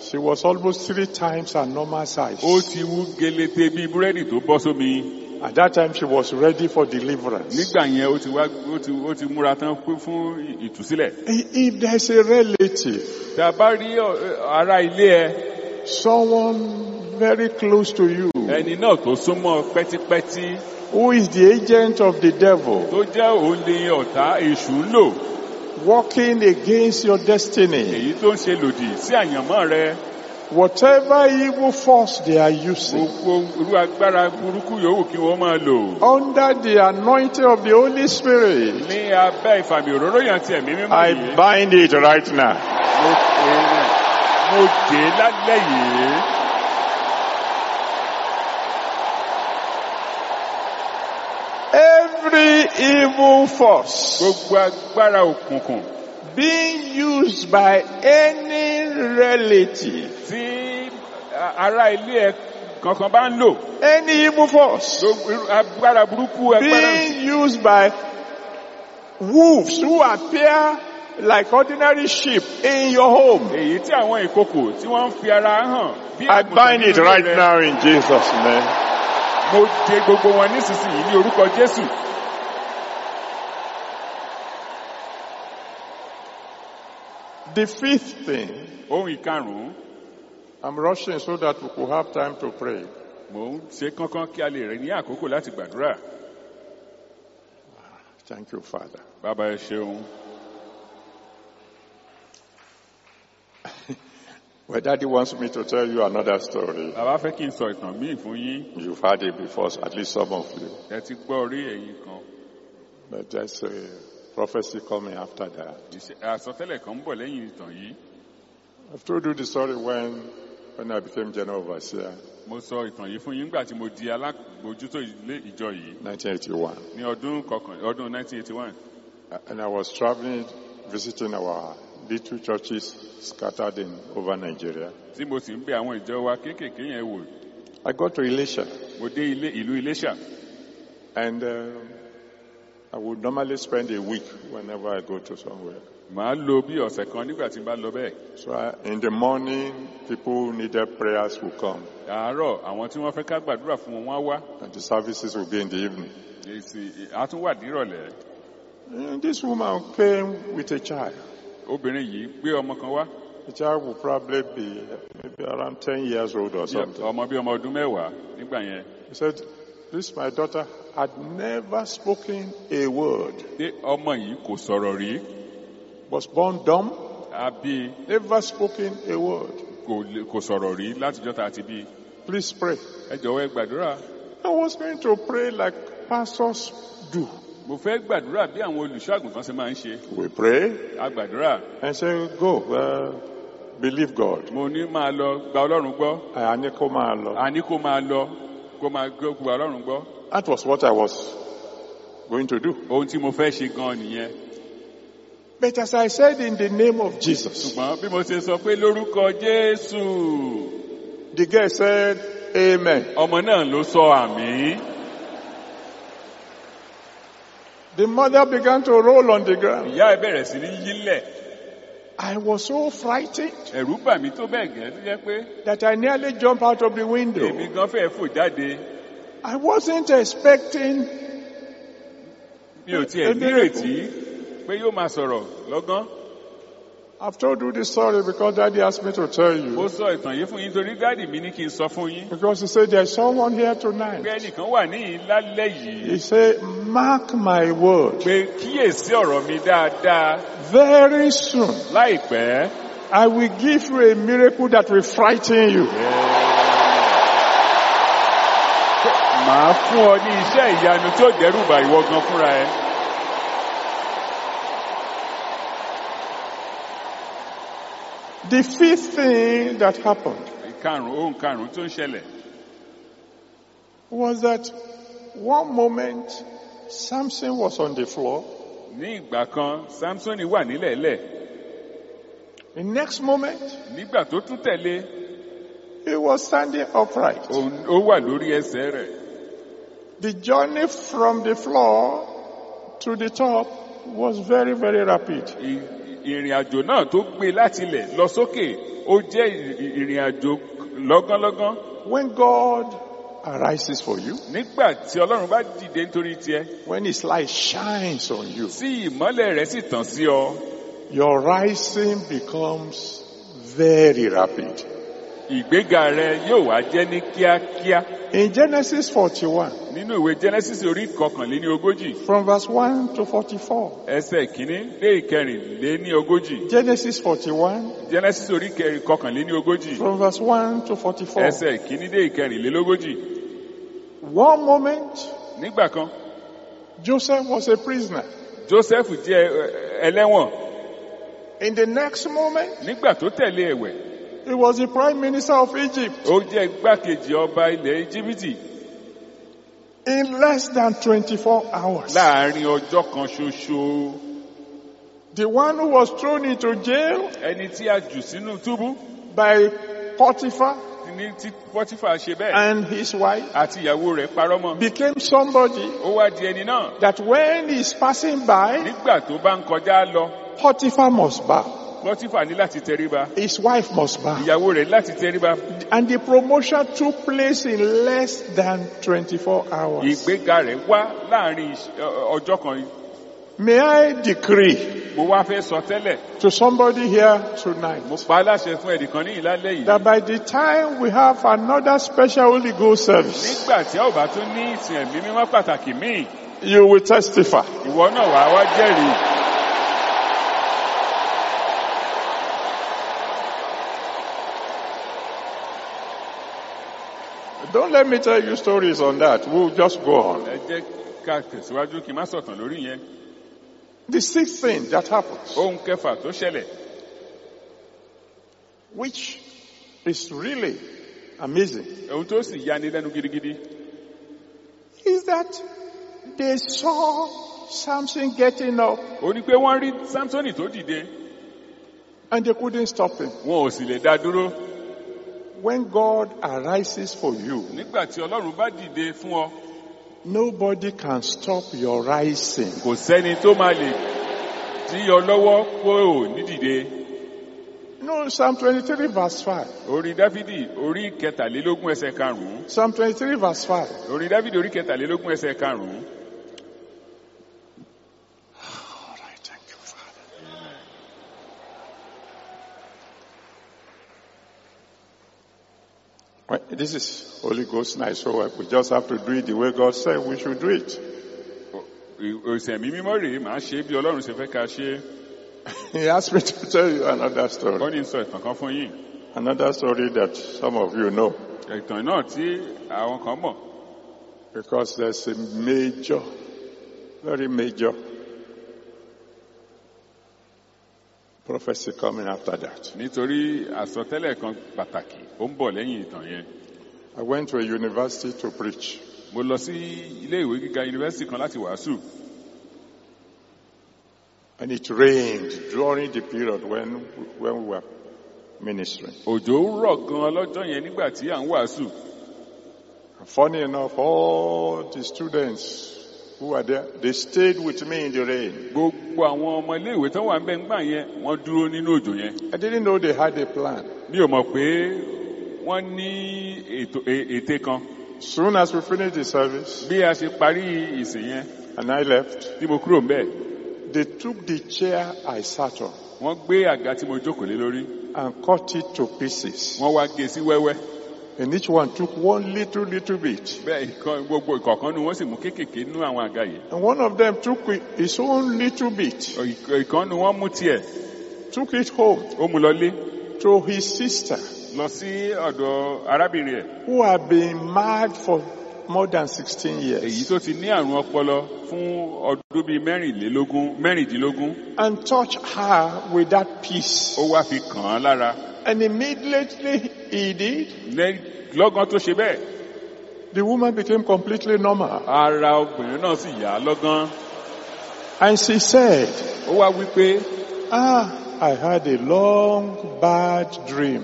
she was almost three times her normal size. ó ti wú gelete bíi búrẹ́dì tó bọ́ sómi. At that time, she was ready for deliverance. nígbà yẹn ó ti wá ó ti ó ti múra tán fún- fún ìtúsílẹ̀. If there's a relative, tá a bá rí ọ- ará ilé ẹ someone very close to you, ẹni náà tó súnmọ́ pẹ́típẹ́tí who is the agent of the devil, tó jẹ́ òǹlẹ̀ ọ̀tá èṣù ń lò. Working against your destiny, èyí tó ń ṣe lòdì sí àyànmọ́ rẹ. Whatever evil force they are using, gbogbo agbára burúkú yòówù kí wọ́n máa lò. Under the anointing of the Holy Spirit, ní abẹ́ ìfàmì òróró yàn ti ẹ̀mí mímọ́ I yìí. bind it right now. mo dé lálẹ́ yìí evil force gbogbo agbára òkùnkùn being used by any relative, tí a- ará ilé ẹ kankan bá ń lò any evil force gbogbo irú agbára burúkú agbára being used by wolves who appear like ordinary sheep in your home. èyí tí àwọn ìkòkò tí wọ́n ń fi ara hàn bí I bind it right now in Jesus' name. mo de gbogbo wọn nísinsìnyí ní orúkọ jésù The fifth thing, ohun ìkarùn-ún I'm rushing so that we could have time to pray. mò ń ṣe kánkán kí a lè rẹ ní àkókò láti gbàdúrà Thank you, Father. bàbá ẹ ṣeun [LAUGHS] Well, Daddy wants me to tell you another story. bàbá fẹ́ kí n sọ ìtàn míì fún yín You've heard it before, at least some of you. ẹ ti gbọ́ ẹ̀yin kan But there's uh, a prophecy coming after that. Àsọtẹ́lẹ̀ kan ń bọ̀ lẹ́yìn ìtàn yìí. I've told you the story when, when I became general overseer, mo sọ ìtàn yìí fún yín nígbà tí mo di alábòójútó ilé ìjọ yìí. 1981. ní ọdún kọkàn ọdún 1981 And I was traveling, visiting our little churches scattered in over Nigeria. tí mo sì ń bẹ àwọn ìjọ wa kéékèèké yẹn wò. I got to Ilesha. Mo dé ilé ìlú and uh, I would normally spend a week whenever I go to somewhere. màá lo bí ọ̀sẹ̀ kan nígbà tí n bá lọ bẹ́ẹ̀ So I, in the morning, people who needed prayers will come àárọ̀ àwọn tí wọ́n fẹ́ ká gbàdúrà fún wọn wá wá and the services will be in the evening. èsì àtúnwà nírọ̀lẹ́ And this woman came with a child. obìnrin yìí gbé ọmọ kan wá The child will probably be maybe around 10 years old or something. ọmọ bí ọmọ ọdún mẹ́wàá nígbà yẹn He said, this my daughter had never spoken a word, pé ọmọ yìí kò sọ̀rọ̀ rí was born dumb, àbí never spoken a word. kò lè- kò sọ̀rọ̀ rí látijọ́ tá a bí Please pray. ẹ jọ̀wọ́ ẹ gbàdúrà I was going to pray like pastors do. mo fẹ́ gbàdúrà bí àwọn olùṣọ́ àgùntàn ṣe máa ń ṣe We pray a gbàdúrà and say, go, uh, believe God. mo ní máa lọ gba ọlọ́run gbọ́ I ní kó máa lọ. àní kó máa lọ kó máa gbọ́ gba That was what I was going to do. ohun tí mo fẹ́ ṣe gan nìyẹn But as I said in the name of Jesus, ṣùgbọ́n bí mo ṣe sọ pé lórúkọ jésù the girl said, Amen. ọmọ náà ló sọ àmì The mother began to roll on the ground. I was so frightened ẹ̀rù bà mí tó bẹ́ẹ̀ gẹ́ tó jẹ́ pé that I nearly jumped out of the window. èmi gan fẹ́ fò jáde. I wasn't expecting, mi ò tiẹ̀ nírètí pé yóò máa sọ̀rọ̀ lọ́gán I've told you this story because daddy asked me to tell you. sọ ìtàn yìí fún yín torí dáàdì mi ní kí n sọ fún yín Because he said there's someone here pé tonight. ẹnìkan wà níyìn lálẹ́ yìí He said, mark my word. pé kíyèsí ọ̀rọ̀ mi dáadáa Very soon, láìpẹ́ I will give you a miracle that will frighten you. màá fún ọ ní iṣẹ́ ìyanu tó dẹ́rù bà ìwọ gan fúnra ẹ. The fifth thing that happened ìkarùn ohun karùn tó ń ṣẹlẹ̀ was that one moment Samson was on the floor ní ìgbà kan samsoni wà nílẹ̀ẹ́lẹ̀ The next moment, nígbà tó tún tẹ̀lé he was standing upright. òun- ó wà lórí ẹsẹ̀ rẹ̀ The journey from the floor to the top was very, very rapid. Ìrìn àjò náà tó gbé láti ilẹ̀ lọ sókè ó jẹ́ ìrìn àjò lọ́gánlọ́gán When God arises for you, nígbà tí ọlọ́run bá dìde nítorí tiẹ̀ when his light shines on you, tí ìmọ́lẹ̀ rẹ̀ sì tàn sí ọ your rising becomes very rapid. ìgbéga rẹ yóò wá jẹ́ ní kíákíá In Genesis 41, nínú ìwé genesis orí kọkànléní ogójì from verse 1 to 44, ẹsẹ̀ kìíní dé ìkẹrìnléní ogójì Genesis 41, genesis orí kọkànléní ogójì from verse 1 to 44. ẹsẹ̀ kìíní dé ìkẹrìnlélógójì. One moment, nígbà kan Joseph was a prisoner. joseph jẹ́ ẹlẹ́wọ̀n. In the next moment, nígbà tó tẹ̀lé ẹ̀wẹ̀ he was the prime minister of Egypt. ó jẹ́ igbákejì ọba ilẹ̀ íjíbítì. In less than 24 hours, láàárín ọjọ́ kan ṣoṣo. The one who was thrown into jail ẹni tí a jù sínú túbú. by Potiphar ní tí pọ́tífà ṣe bẹ́ẹ̀. and his wife àti ìyàwó rẹ̀ parọ́ mọ́. became somebody ó wá di ẹni náà. that when he's passing by, nígbà tó bá ń kọjá lọ Potiphar must bow. Pọ́tífà ní láti tẹríba His wife must bow. ìyàwó rẹ̀ láti tẹríba And the promotion took place in less than 24 hours. ìgbéga rẹ̀ wá láàrin ọjọ́ kan May I decree mo wá fẹ́ sọ tẹ́lẹ̀ to somebody here tonight mo pa á láṣẹ fún ẹnìkan ní ìlálẹ́ yìí that by the time we have another special Holy Ghost service, nígbà tí a ò bá tún ní ìsìn ẹ̀mí mímọ́ pàtàkì míì you will testify. ìwọ náà wàá wá jẹ́rìí Don't let me tell you stories on that. We'll just go on. ẹ jẹ́ ká tẹ̀síwájú kí n má sọ̀tàn lórí yẹn The sixth thing that happens, ohun kẹfà tó ṣẹlẹ̀ which is really amazing, ohun tó sì yani lẹ́nu gidigidi is that they saw Samson getting up ó ní pé wọ́n rí samsoni tó dìde and they couldn't stop him. When God arises for you, nígbà tí ọlọ́run bá dìde fún ọ nobody can stop your rising. kò sẹ́ni tó máa lè dí ọ lọ́wọ́ pé ò ní dìde No, Psalm 23 verse 5. orí dávidi orí kẹtàlélógún ẹsẹ̀ karùn-ún Psalm 23 verse 5. orí dávidi orí kẹtàlélógún ẹsẹ̀ karùn-ún Well, this is Holy Ghost night, so we just have to do it the way God said we should do it. òsèmí mímọ́ rèé màá ṣe é bí ọlọ́run ṣe fẹ́ ká ṣe é [LAUGHS] He asked me to tell you another story. wọ́n ní sọ ìtàn kan fún yín Another story that some of you know. ìtàn náà tí àwọn kan mọ̀ Because there's a major, very major prophecy coming after that. nítorí àsọtẹ́lẹ̀ kan pàtàkì ó ń bọ̀ lẹ́yìn ìtàn yẹn I went to a university to preach. mo lọ sí ilé ìwé gíga yunifásitì kan láti wàásù And it rained during the period when, when we were ministering. òjò rọ̀ gan lọ́jọ́ yẹn nígbà tí à ń wàásù funny enough, all the students who were there, they stayed with me in the rain. gbogbo àwọn ọmọ ilé ìwé tó wà ń bẹ ńgbà yẹn wọ́n dúró nínú òjò yẹn I didn't know they had a plan. mi ò mọ̀ pé wọ́n ní ète kan Soon as we finished the service bí a ṣe parí ìsìn yẹn and I left, tí mo kúrò ń bẹ̀ they took the chair I sat on wọ́n gbé àga tí mo jókòó lé lórí and cut it to pieces. wọ́n wá gé sí wẹ́wẹ́ And each one took one little, little bit. bẹ́ẹ̀ ìkan- gbogbo ìkọ̀ọ̀kan ni wọ́n sì mú kéékèèké nínú àwọn àga yìí. And one of them took his own little bit, Ìk- ìkan ni wọ́n mú tiẹ̀. Took it home ó mú lọlé to his sister, lọ sí ọ̀dọ̀ arábìnrin ẹ̀ who had been mad for more than 16 èyí years, tó ti ní àrùn ọpọlọ fún ọdún bíi mẹ́rìnlélógún mẹ́rìndínlógún. And touched her with that piece. ó wá fi kàn án lára And immediately he did, lọ́gán tó ṣe bẹ́ẹ̀ the woman became completely normal. ara obìnrin náà sì yá lọ́gán And she said, ó wá wí pé Ah, I had a long bad dream.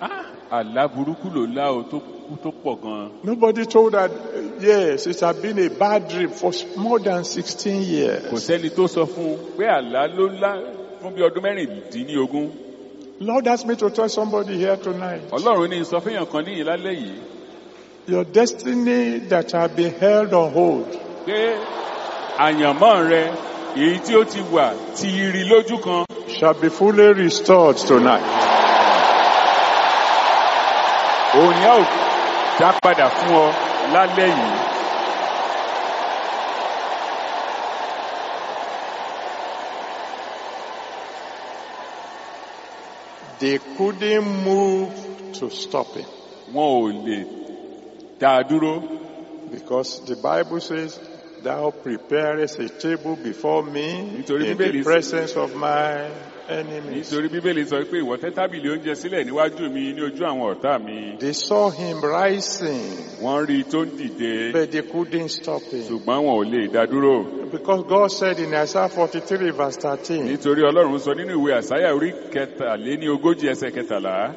ah àlá burúkú ló lá o tó tó pọ̀ gan-an. Nobody told that, yes, it had been a bad dream for more than 16 kò years. sẹ́ni tó sọ fún un pé àlá ló lá fún bí ọdún mẹ́rìndínlógún. Lord asked me to tell somebody here tonight. ọlọ́run ní sọ fẹ́yàn kan ní ìlálẹ́ yìí Your destiny that have been held on hold pé àyànmọ́ rẹ èyí tí ó ti wà ti rí lójú kan shall be fully restored tonight. òun ni a ò dá padà fún ọ lálẹ́ yìí. They couldn't move to stop him wọn ò lè dá a dúró. Because the Bible says, Thou preparest a table before me in the presence of my enemies. nítorí bíbélì sọ pé ìwọ tẹ́ tábìlì oúnjẹ sílẹ̀ níwájú mi ní ojú àwọn ọ̀tá mi. They saw him rising, wọ́n rí i tó ń dìde but they couldn't stop him. ṣùgbọ́n wọn ò lè dá dúró. Because God said in Isaiah 43 verse 13, nítorí ọlọ́run sọ nínú ìwé àsáyà orí kẹtàléní ogójì ẹsẹ̀ kẹtàlá.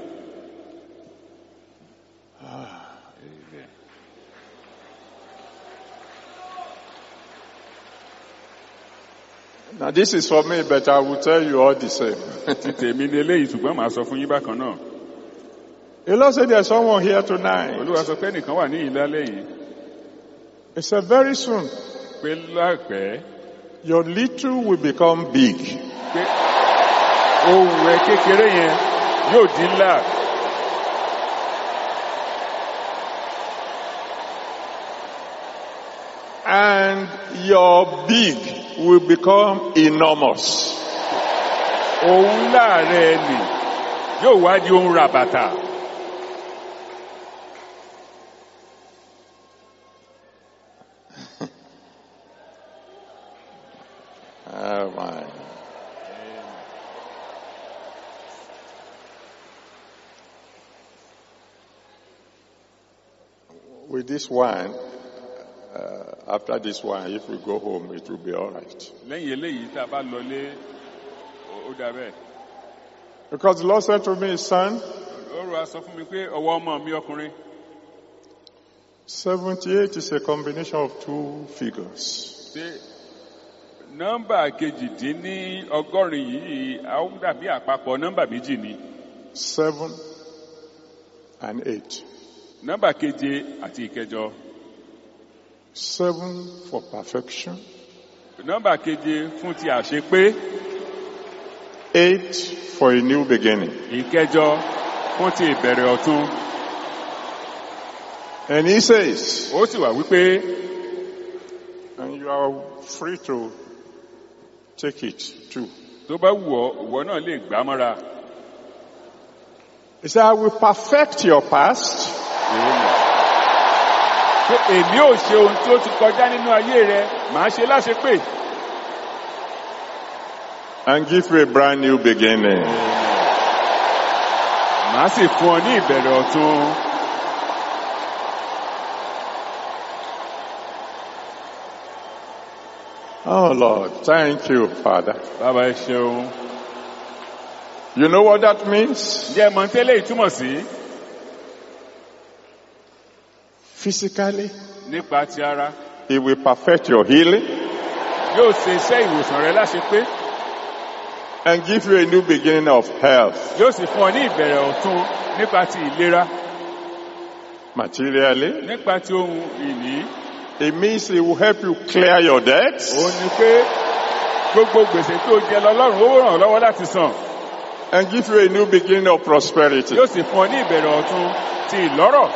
Now this is for me, but I will tell you all the same. ti tèmi ni eléyìí ṣùgbọ́n màá sọ fún yín bákan náà. the Lord said there's someone here tonight. olúwa sọ pé ẹnìkan wà ní ìlálẹ́ yìí He said very soon, pé your little will become big. pé ohun ẹ kékeré yẹn yóò di ńlá. And your big will become enormous. ohun ńlá rẹ nì yóò wá di ohun ràbàtà. [LAUGHS] Oh my. With this wine, uh, after this wine, if we go home, it will be all right. lẹ́yìn eléyìí tá a bá lọlé ó- ó dà bẹ́ẹ̀. Because the Lord said to me, son, ó rọ aṣọ fún mi pé ọwọ́ ọmọ mi ọkùnrin 78 is a combination of two figures. nọ́mbà kejìdínní ọgọ́rin yìí ó dàbí àpapọ̀ nọ́mbà méjì ni Seven and eight. nọ́mbà keje àti ìkẹjọ Seven for perfection, nọ́mbà keje fún ti àṣepé eight for a new beginning. ìkẹjọ fún ti ìbẹ̀rẹ̀ ọ̀tun And he says, ó sì wà wípé and you are free to take it too. tó bá wù ọ́ ìwọ náà lè gbá mọ́ra. He said, I will perfect your past pé èmi ò ṣe ohun tí ó ti kọjá nínú ayé rẹ màá ṣe láṣepé and give you a brand new beginning. màá sì fún ọ ní ìbẹ̀rẹ̀ ọ̀tun Oh Lord, thank you, Father. bàbá ẹ ṣeun You know what that means? ǹjẹ́ mọ̀ tẹ́lẹ̀ ìtumọ̀ sí Physically, nípa ti ara. He will perfect your healing yóò ṣe iṣẹ́ ìwòsàn rẹ láṣepé and give you a new beginning of health. yóò sì fún ọ ní ìbẹ̀rẹ̀ ọ̀tun nípa ti ìlera. Materially, nípa ti ohun ìní. it means He will help you clear your debts. Òun ni pé gbogbo gbèsè tó jẹ lọ́lọ́run ó ràn lọ́wọ́ láti san. And give you a new beginning of prosperity. yóò sì fún ọ ní ìbẹ̀rẹ̀ ọ̀tun ti ìlọ́rọ̀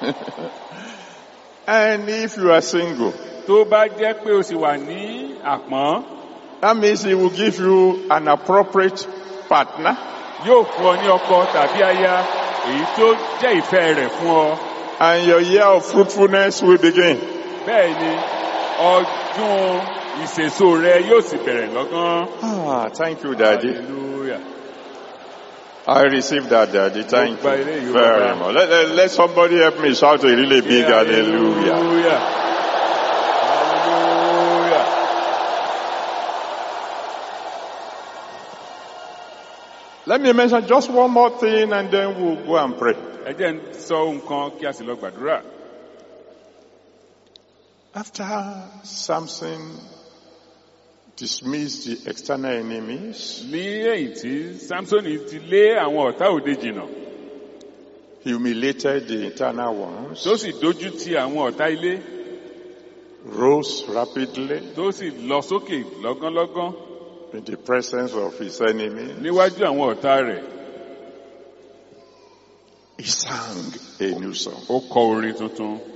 [LAUGHS] And if you are single, tó bá jẹ́ pé o sì wà ní àpọ́n that means He will give you an appropriate partner yóò fún ọ ní ọkọ tàbí aya èyí tó jẹ́ ìfẹ́ rẹ̀ fún ọ and your year of fruitfulness will begin. bẹ́ẹ̀ ni ọdún ìsèso rẹ yóò sì bẹ̀rẹ̀ lọ́gán. Ah, thank you, Daddy. hallelujah. I received that, uh, Daddy. Thank you very much. Let, let, let somebody help me shout a really big hallelujah. hallelujah. hallelujah. Let me mention just one more thing and then we'll go and pray. ẹ jẹ́ ń sọ dismissed the external enemies, ní èyí tí samsoni ti lé àwọn ọ̀tá òde jìnnà humiliated the internal ones, tó sì dojú ti àwọn ọ̀tá ilé rose rapidly tó sì lọ sókè lọ́gánlọ́gán in the presence of his enemy, níwájú àwọn ọ̀tá rẹ̀ he sang a new song. ó kọ orin tuntun.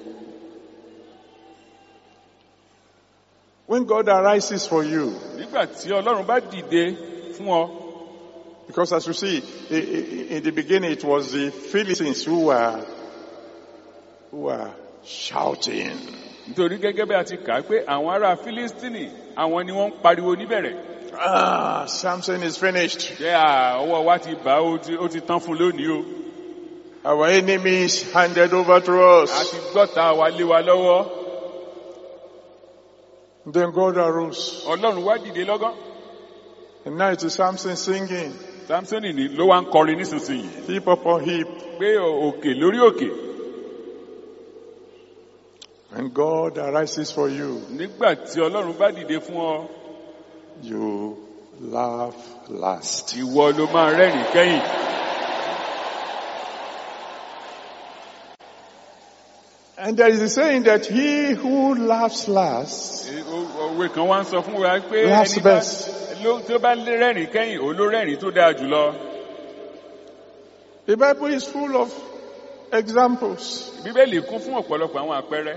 When God arises for you, nígbà tí ọlọ́run bá dìde fún ọ because as you see, in the beginning it was the Philistines who were, who were shouting. nítorí gẹ́gẹ́ bí a ti kà á pé àwọn ará àwọn ni wọ́n ń pariwo níbẹ̀rẹ̀ Ah, Samson is finished. jẹ́ ọwọ́ wa ti bá ó ti- tán fún lónìí o Our enemies handed over to a us. ti gbọ́ta wa lé wa lọ́wọ́ Then God arose. ọlọ́run wá dìde lọ́gán And now it is Samson singing, samsoni ni ló wá ń kọrin nísinsìnyí heap upon heap. pé òkè lórí òkè And God arises for you. nígbà tí ọlọ́run bá dìde fún ọ You laugh last. ìwọ ló máa rẹ́rìn kẹ́yìn And there is a saying that he who laughs last o- òwe kan wá ń sọ fún wa pé Laughs best. ló- tó bá lé rẹ́rìn kẹ́yìn òun ló rẹ́rìn tó dáa jùlọ The Bible is full of examples. bíbélì kún fún ọ̀pọ̀lọpọ̀ àwọn àpẹẹrẹ.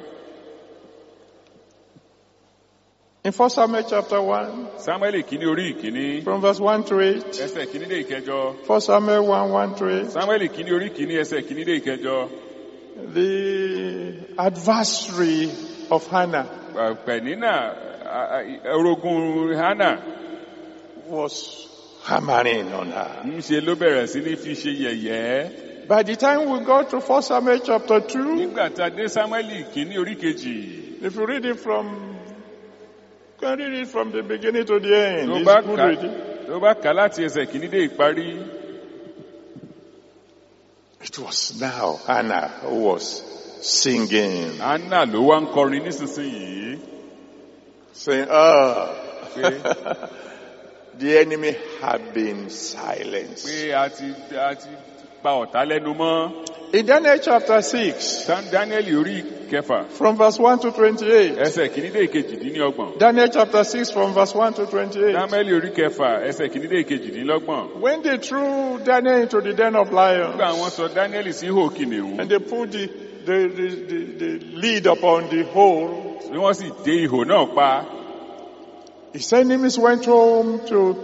In 1 Samuel chapter 1, samuel kìíní orí ìkíní. from verse 1 to 8, ẹsẹ̀ kìíní dé ìkẹjọ. 1 Samuel 1, 1 to 8, samuel kìíní orí ìkíní ẹsẹ̀ kìíní dé ìkẹjọ the adversary of Hannah pẹ̀nínà orogun hannah was hammering on her. ń ṣe ló bẹ̀rẹ̀ sí ní fi ṣe yẹ̀yẹ́ By the time we got to 1 Samuel chapter 2, nígbà tá a dé samuel kìíní orí kejì if you read it from, you can read it from the beginning to the end. It's good reading. tó bá kà láti ẹsẹ̀ kìíní dé ìparí It was now Hannah who was singing, hannah ló wá ń kọrin nísinsìnyí. Saying, Ah, pé [LAUGHS] the enemy had been silenced. pé a ti a ti pa ọ̀tá lẹ́nu mọ́ In Daniel chapter 6, Sam daniel kẹfà from verse 1 to 28, ẹsẹ̀ kìíní dé ìkejìdínlọ́gbọ̀n Daniel chapter 6 from verse 1 to 28. daniel orí kẹfà ẹsẹ̀ kìíní dé ìkejìdínlọ́gbọ̀n When they threw Daniel into the den of lions, nígbà wọn sọ daniel sí ihò kìnìún and they put the, the, the, the, the lid upon the hole, bí wọ́n sì dé ihò náà pa. his enemies went home to,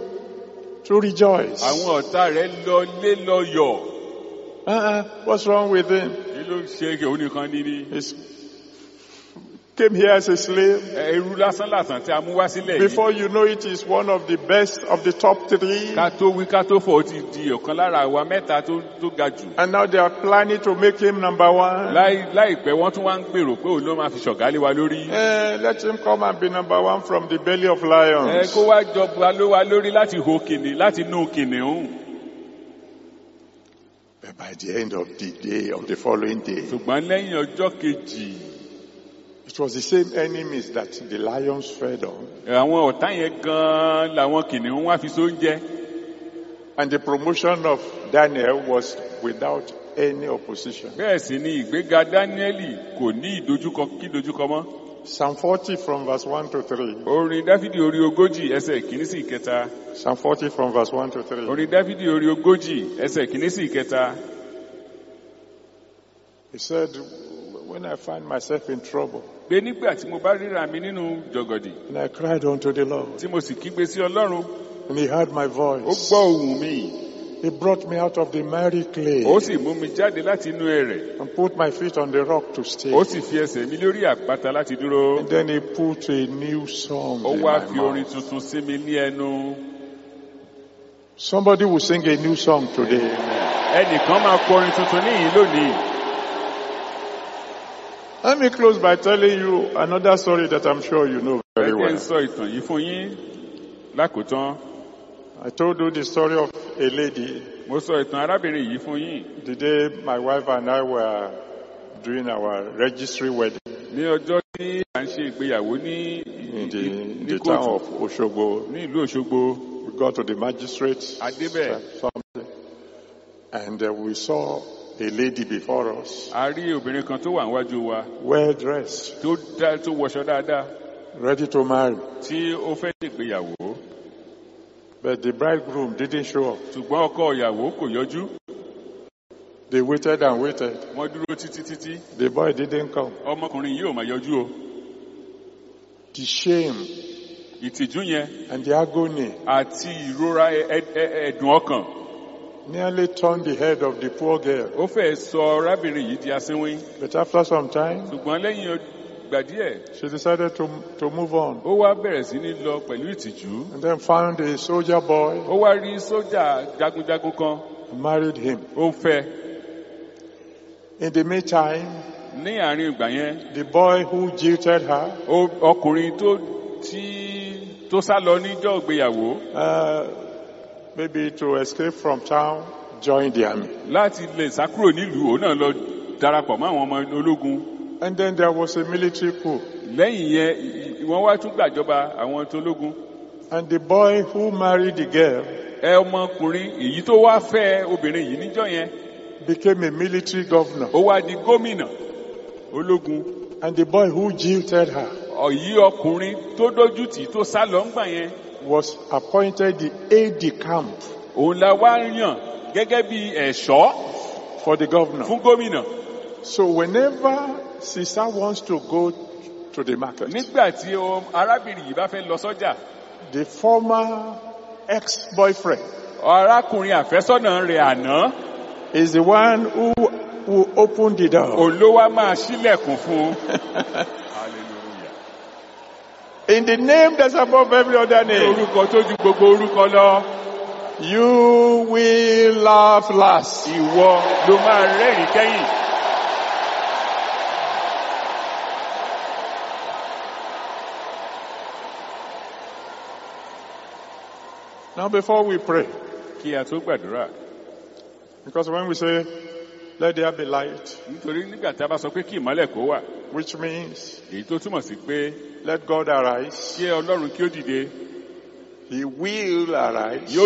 to rejoice. àwọn ọ̀tá rẹ̀ lọ lé lọ yọ̀ Uh-uh, what's wrong with him? kí ló ṣe é òun nìkan ní ní He came here as a slave. ẹrú lásán lásán tí a mú wá sílẹ̀ yìí Before you know it, he's one of the best of the top three. ká tó wí ká tó fọ̀ ó ti di ọ̀kan lára àwa mẹ́ta tó tó ga jù And now they are planning to make him number one. láì láìpẹ́ wọ́n tún wá ń gbèrò pé òun ló máa fi ṣọ̀gá lé wa lórí Eh, let him come and be number one from the belly of lions. kó wá jọba ló wa lórí láti ho kìnìún láti nú kìnìún But by the end of the day, of the following day, ṣùgbọ́n lẹ́yìn ọjọ́ kejì it was the same enemies that the lions fed on. àwọn ọ̀tá yẹn gan-an làwọn kìnìún wá fi sóúnjẹ And the promotion of Daniel was without any opposition. bẹ́ẹ̀ sì ni ìgbéga dáníẹ́lì kò ní ìdojúkọ kí dojúkọ mọ́ Psalm 40 from verse 1 to 3. orin dáfídì orí ogójì ẹsẹ̀ kìíní sí ìkẹta Psalm 40 from verse 1 to 3. orin dáfídì orí ogójì ẹsẹ̀ kìíní sí ìkẹta He said, when I find myself in trouble, pé nígbà tí mo bá ríra mi nínú jọ̀gọ̀dì and I cried unto the Lord, tí mo sì kígbe sí ọlọ́run and he heard my ó voice. gbọ́ ohùn mi He brought me out of the miry clay ó sì mú mi jáde láti inú ẹrẹ̀. and put my feet on the rock to stay. ó sì fi ẹsẹ̀ mi lórí àpáta láti dúró. And then he put a new song ó wá fi orin tuntun sí mi ní ẹnu. Somebody will sing a new song today. ẹnìkan máa kọ orin tuntun níyìn lónìí. Let me close by telling you another story that I'm sure you know very ẹgbẹ́ ń well. sọ ìtàn yìí fún yín lákòótán I told you the story of a lady. Mo sọ ìtàn arábìnrin yìí fún yín. The day my wife and I were doing our registry wedding. Ní ọjọ́ tí à ń ṣe ìgbéyàwó ní in the, in the town of Oshogbo. ní ìlú òṣogbo We got to the magistrate Adébẹ̀. something, and uh, we saw a lady before us, a rí obìnrin kan tó wà níwájú wa. Well dressed, tó dá tó wọṣọ dáadáa. Ready to marry. tí ó fẹ́ ṣègbéyàwó But the bridegroom didn't show up. ṣùgbọ́n ọkọ ìyàwó kò yọjú They waited and waited. wọ́n dúró títí títí The boy didn't come. ọmọkùnrin yìí ò máa yọjú o The shame ìtìjú yẹn and the agony àti ìrora ẹ̀dùn ọkàn nearly turned the head of the poor girl. ó fẹ́ sọ arábìnrin yìí di asínwín But after some time, ṣùgbọ́n lẹ́yìn ìgbà díẹ̀ she decided to, to move on. ó wá bẹ̀rẹ̀ sí ní lọ pẹ̀lú ìtìjú. And then found a soldier boy. Ó wá rí sójà jagunjagun kan. And married him. ó ń fẹ́. In the meantime, ní àárín ìgbà yẹn the boy who jilted her ọkùnrin tó tí tó sá lọ níjọ́ ìgbéyàwó uh, maybe to escape from town, joined the army. láti lè sá kúrò nílùú òun náà lọ darapọ̀ mọ́ àwọn ọmọ ológun And then there was a military coup. lẹ́yìn yẹn wọ́n wá tún gbàjọba àwọn tológun And the boy who married the girl ẹ ọmọkùnrin èyí tó wá fẹ́ obìnrin yìí níjọ́ yẹn became a military governor. ó wá di gómìnà ológun And the boy who jilted her ọ̀yí ọkùnrin tó dójú tì tó sá lọ ńgbà yẹn was appointed the aide de camp òun la wá yàn gẹ́gẹ́ bí ẹ̀ṣọ́ for the governor. fún gómìnà So whenever sister wants to go to the market, nígbà tí arábìnrin yìí bá fẹ́ lọ sọ́jà the former ex-boyfriend arákùnrin àfẹ́sọ́nà rẹ̀ àná is the one who who opened the door. òun ló wá máa ṣílẹ̀kùn fún. [LAUGHS] In the name that's above every other name, orúkọ tó ju gbogbo orúkọ lọ you will laugh last. ìwọ ló máa rẹ́rìn kẹ́yìn. Now before we pray, kí a tó gbàdúrà because when we say, let there be light, nítorí nígbà tí a bá sọ pé kí ìmọ́lẹ̀ kó wà which means èyí tó túmọ̀ sí pé let God arise, kí ọlọ́run kí ó dìde He will arise.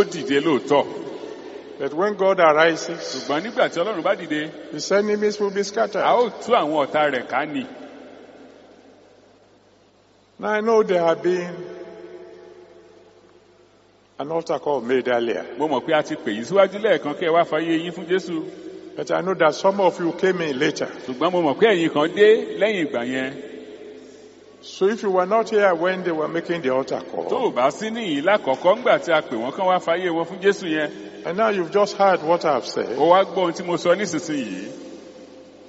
But when God arises, ṣùgbọ́n nígbà tí ọlọ́run bá dìde His enemies will be scattered. ó tú àwọn ọ̀tá rẹ̀ ká ni. Now I know there have been an altar call made earlier, mo mọ̀ pé a ti pè yín síwájú lẹ́ẹ̀kan kẹ́ ẹ wá fàyè yín fún jésù. But I know that some of you came in later. ṣùgbọ́n mo mọ̀ pé ẹ̀yin kan dé lẹ́yìn ìgbà yẹn. So if you were not here when they were making the altar tó call, o bá sí lákọ̀ọ́kọ́ ńgbà tí a pè wọ́n kán wá fàyè wọn fún jésù yẹn. and now you've just heard what I've said, ó wá gbọ́ ohun tí mo sọ nísinsìnyí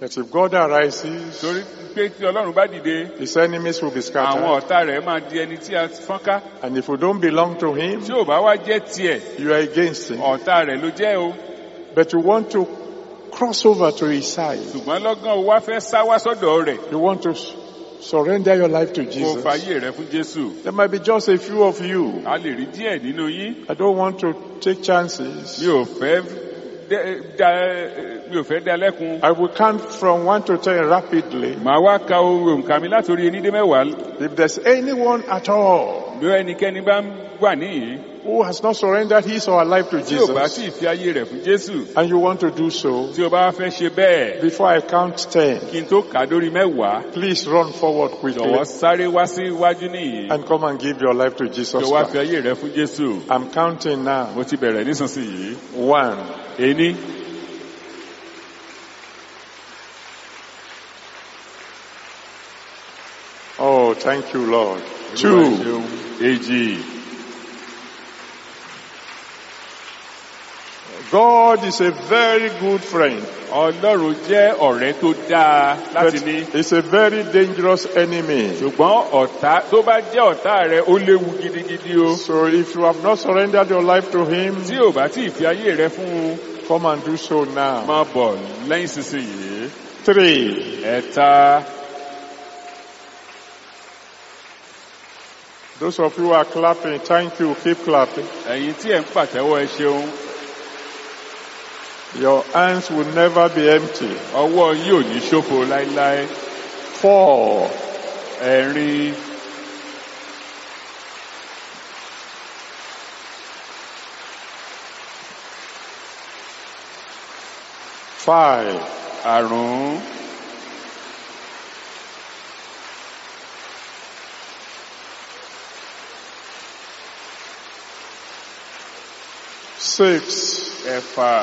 that if God arises, torí pé tí ọlọ́run bá dìde His enemies will be àwọn scattered. ọ̀tá rẹ̀ máa di ẹni tí a fọ́n ká And if you don't belong to Him, tí ò bá wá jẹ́ tiẹ̀ you are against Him. ọ̀tá rẹ̀ ló jẹ́ o But you want to cross over to His side. ṣùgbọ́n lọ́gán o wá fẹ́ sá wá sọ́dọ̀ rẹ̀ You want to surrender your life to Jesus. fàyè rẹ̀ fún jésù There might be just a few of you. a lè rí díẹ̀ nínú yín I don't want to take chances. mi ò fẹ́ mi ò fẹ́ dá lẹ́kun I will count from one to ten rapidly. màá wá ka ohun òǹkà mi látòrí ẹni dé mẹ́wàá If there's anyone at all bí ẹnikẹ́ni bá wà níyìn who has not surrendered his or her life to tí ò bá Jesus, sì fi ayé rẹ̀ fún jésù and you want to do so, tí o bá fẹ́ ṣe bẹ́ẹ̀ before I count ten, kí n tó kà á dórí mẹ́wàá please run forward quickly jọ̀wọ́ sáré wá sí iwájú níyìn and come and give your life to Jesus kí o wá fi Christ. ayé rẹ̀ fún jésù I'm counting now. mo ti bẹ̀rẹ̀ nísinsìnyí One, ení oh, thank you, Lord. Two, ṣeun. God is a very good friend, ọlọ́run jẹ́ ọ̀rẹ́ tó dáa but láti ní. He's a very dangerous enemy. ṣùgbọ́n ọ̀tá tó bá jẹ́ ọ̀tá rẹ ó léwu gidigidi o. So if you have not surrendered your life to him, tí ò bá tí ì fi ayé rẹ fún un come and do so now. máa bọ̀ lẹ́yìn sísìnyí Three, ẹ̀ta. Those of you who are clapping, thank you, keep clapping. ẹ̀yin tí ẹ̀ ń pàtẹ́wọ́ ẹ ṣeun Your hands will never be empty. ọwọ́ yìí ò ní ṣòfò láéláé Four. ẹ̀rin Five. àrùn Six. ẹ̀fà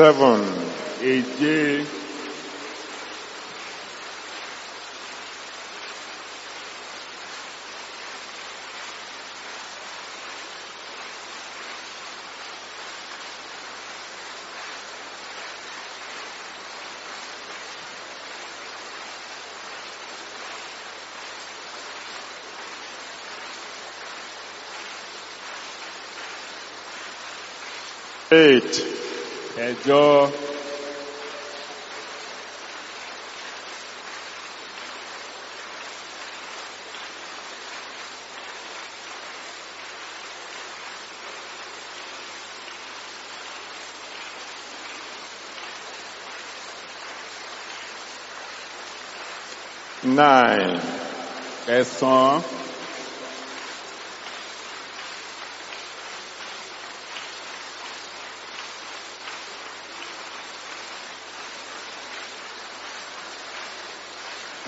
Seven. èje Eight. Ẹ̀jọ Nine. ẹ̀sán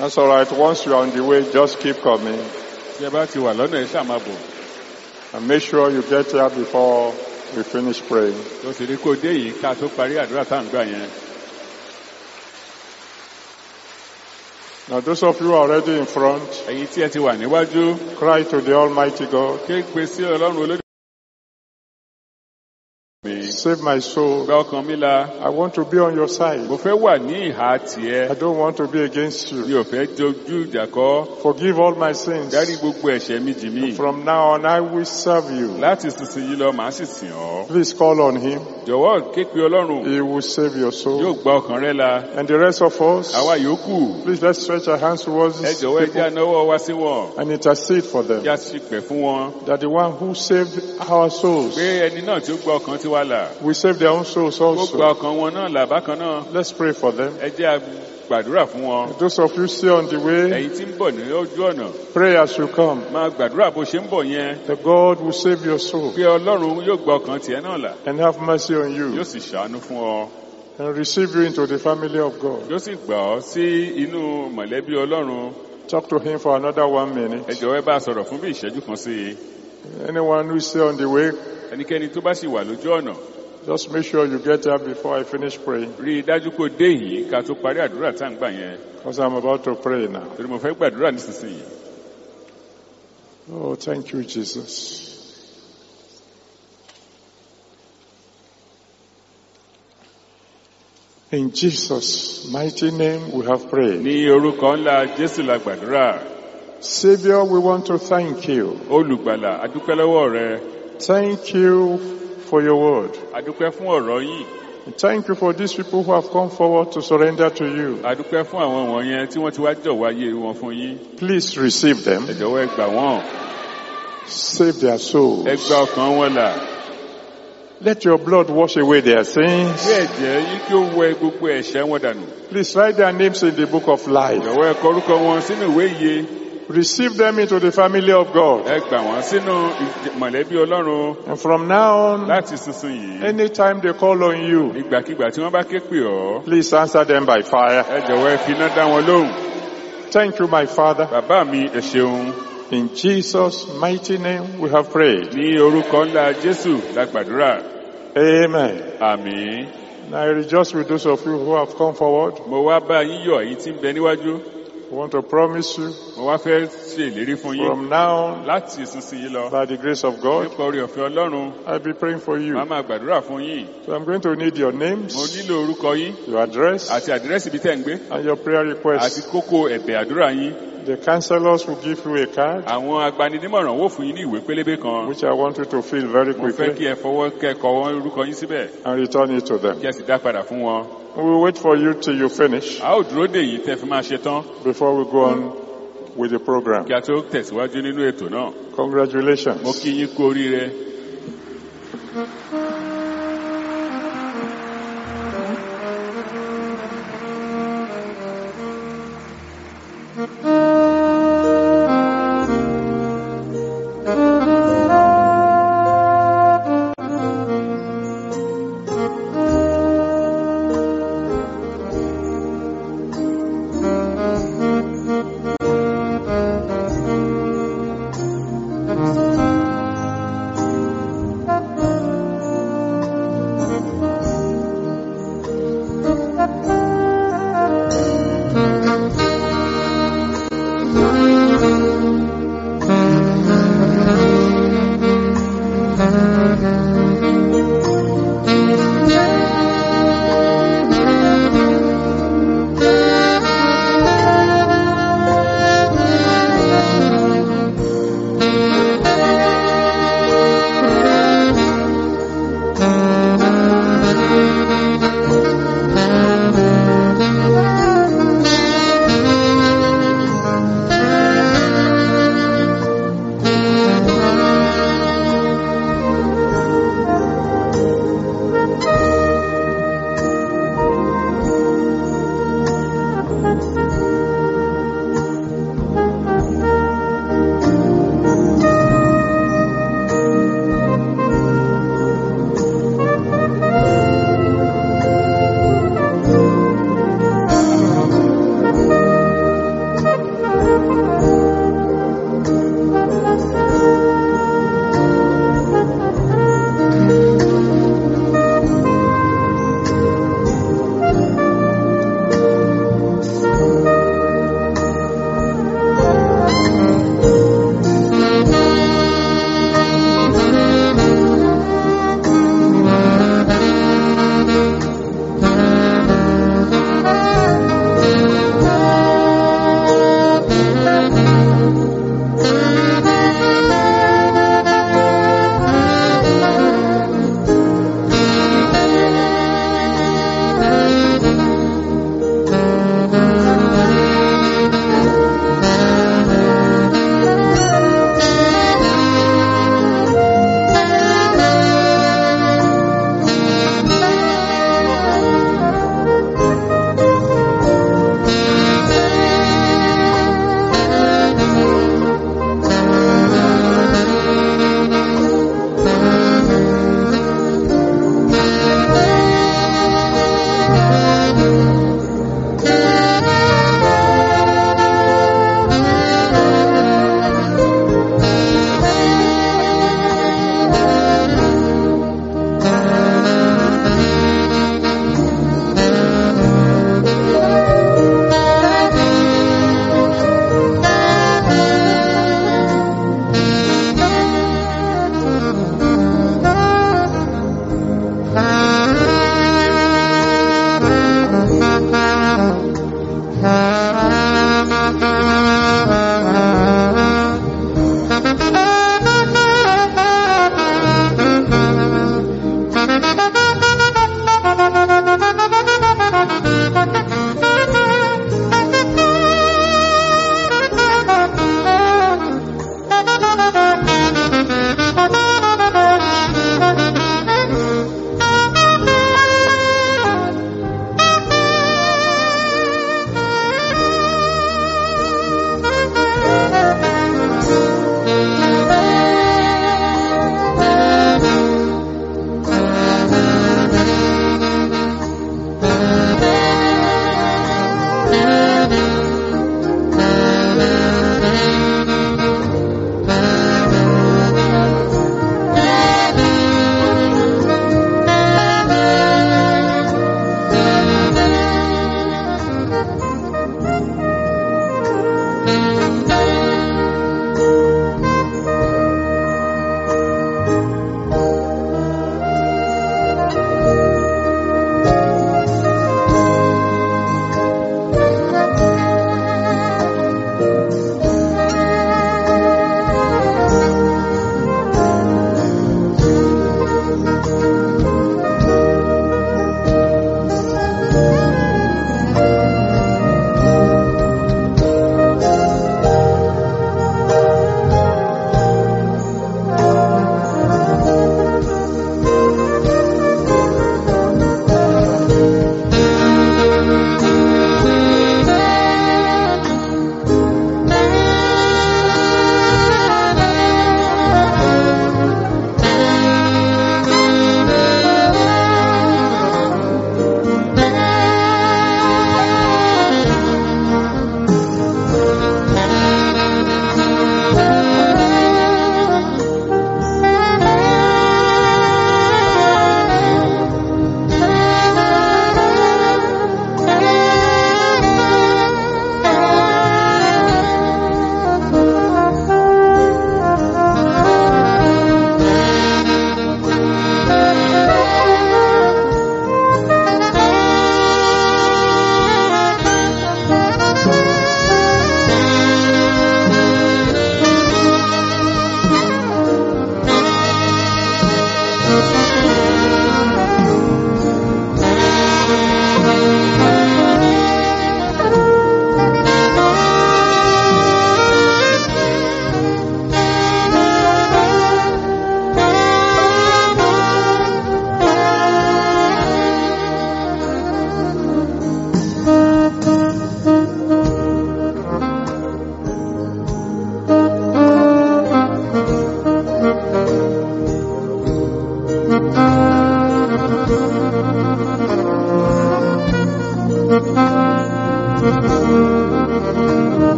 That's all right. Once you're on the way, just keep coming. tí ẹ bá ti wà lọ́nà ẹ̀ ṣàmàbọ̀ And make sure you get here before we finish praying. tó sì rí kó dé yìí ká tó parí àdúrà tá à ń gbà yẹn Now, those of you already in front, ẹ̀yin tí ẹ ti wà níwájú cry to the Almighty God, ké pe sí ọlọ́run olódò mi save my soul. gba ọkàn mi la I want to be on your side. mo fẹ́ wà ní ìhà tiẹ̀ I don't want to be against mi you. ò fẹ́ dojú ìjà kọ́ Forgive all my sins. dárí gbogbo ẹ̀ṣẹ̀ mi jì mí From now on, I will serve you. láti sísìn yìí lọ màá sì sìn ọ́ Please call on Him. jọ̀wọ́ ké pe ọlọ́run He will save your yóò soul. gba ọkàn rẹ la And the rest of us, àwa yòókù please let's stretch our hands towards ẹ these jọ̀wọ́ ẹ jẹ́ ànáwọ́ wá sí wọn and intercede for them. yá sí pẹ̀ fún wọn That the one who saved our souls pé ẹni náà tí ó gba ọkàn tiwa là will save their own souls also. ọkàn wọn náà là bákan náà Let's pray for them. ẹ jẹ́ a gbàdúrà fún wọn Those of you still on the way, ẹ̀yin tí ń bọ̀ ní ojú ọ̀nà pray as you come. máa gbàdúrà bó ṣe ń bọ̀ yẹn The God will save your soul pé ọlọ́run yóò gba ọkàn tiẹ̀ náà là and have mercy on yóò you sì ṣàánú fún ọ and receive you into the family of God. yóò sì gbà ọ́ sí inú mọ̀lẹ́bí ọlọ́run Talk to Him for another one ẹ minute. jọ̀wọ́ ẹ bá a sọ̀rọ̀ fún bí ìṣẹ́jú kan sí i Anyone who is still on the way, ẹnikẹ́ni tó bá sì wà lójú ọ̀nà just make sure you get up before I finish praying rí i dájú dé yìí ká tó parí àdúrà tá à ń gbà yẹn because I'm about to pray now. torí mo fẹ́ gbàdúrà nísinsìnyí Oh, thank you, Jesus. In Jesus' mighty name we have prayed. ní orúkọ ńlá jésù la gbàdúrà Savior, we want to thank you. olùgbàlà adúpẹ́ lọ́wọ́ rẹ Thank you for your word. adúpẹ́ fún ọ̀rọ̀ yìí Thank you for these people who have come forward to surrender to you. adúpẹ́ fún àwọn wọ̀nyẹn tí wọ́n ti wá jọ̀wọ́ ayé wọn fún yín Please receive them. ẹ jọ̀wọ́ ẹ gbà wọ́n Save their souls. ẹ gba ọkàn wọn là Let your blood wash away their sins. bí ẹ̀jẹ̀ yín kí ó wẹ gbogbo ẹ̀ṣẹ̀ wọn dànù Please write their names in the book of life. jọ̀wọ́ ẹ kọ orúkọ wọn sínú ìwé iye Receive them into the family of God. ẹ gbà wọ́n sínú mọ̀lẹ́bí ọlọ́run And from now on, láti sísun yìí anytime they call on you, ìgbàkigbà tí wọ́n bá ké pè ọ́ please answer them by fire. ẹ jọ̀wọ́ ẹ fi iná dá wọn lóhùn Thank you, my Father. bàbá mi ẹ ṣeun In Jesus' mighty name we have prayed. ní orúkọ ńlá jésù la gbàdúrà Amen. àmín I rejoice with those of you who have come forward. mo wá bá yín yọ̀ èyí tí ń bẹ níwájú I want to promise you mo wá fẹ́ ṣe ìlérí fún yín. From now, láti ìsinsìnyí lọ by the grace of God, nípa orí ọ̀fẹ́ ọlọ́run I'll be praying for you. máa gbàdúrà fún yín. So I'm going to need your mo names, nílò orúkọ yín your address, àti àdírẹ́sì ibi tẹ́ ń gbé and your prayer àti kókó ẹ̀bẹ̀ àdúrà yín. The counselors will give you a card, àwọn agbaninímọ̀ràn wò fún yín ní ìwé pélébé kan. which I want you to fill very mo fẹ́ quickly kí ẹ fọwọ́ kẹ́kọ̀ọ́ wọn orúkọ yín síbẹ̀ and return it to them. kí ẹ sì dá padà fún wọn. We will wait for you till you finish a ó dúró dè yín tẹ́ fi máa ṣe tán. before we go on with the program. kí a tó tẹ̀síwájú nínú ètò náà mo Congratulations. kí yín kú oríire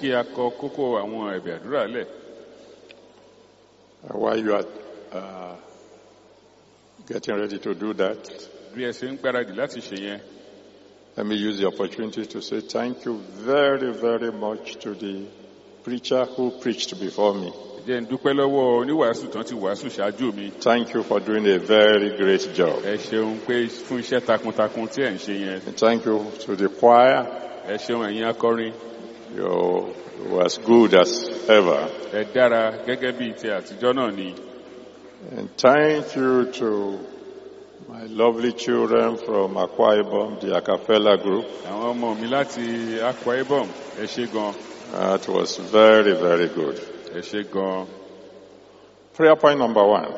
kí a kọ kókó àwọn ẹ̀bẹ̀ àdúrà lẹ̀ uh, while you are uh, getting ready to do that. bí ẹ ṣe ń gbáradì láti ṣe yẹn Let me use the opportunity to say thank you very, very much to the preacher who preached before me. jẹ́ ń dúpẹ́ lọ́wọ́ oníwàásù tán ti wàásù ṣáájú mi Thank you for doing a very great job. ẹ ṣeun pé fún iṣẹ́ takuntakun tí ẹ̀ ń ṣe yẹn thank you to the choir. ẹ ṣeun ẹ̀yin akọrin You were as good as ever. ẹ dára gẹ́gẹ́ bíi ti àtijọ́ náà ni And thank you to my lovely children from Akwa Ibom, the Acapella group. àwọn ọmọ mi láti Akwa Ibom ẹ ṣe gan That was very, very good. ẹ ṣe gan Prayer point number one.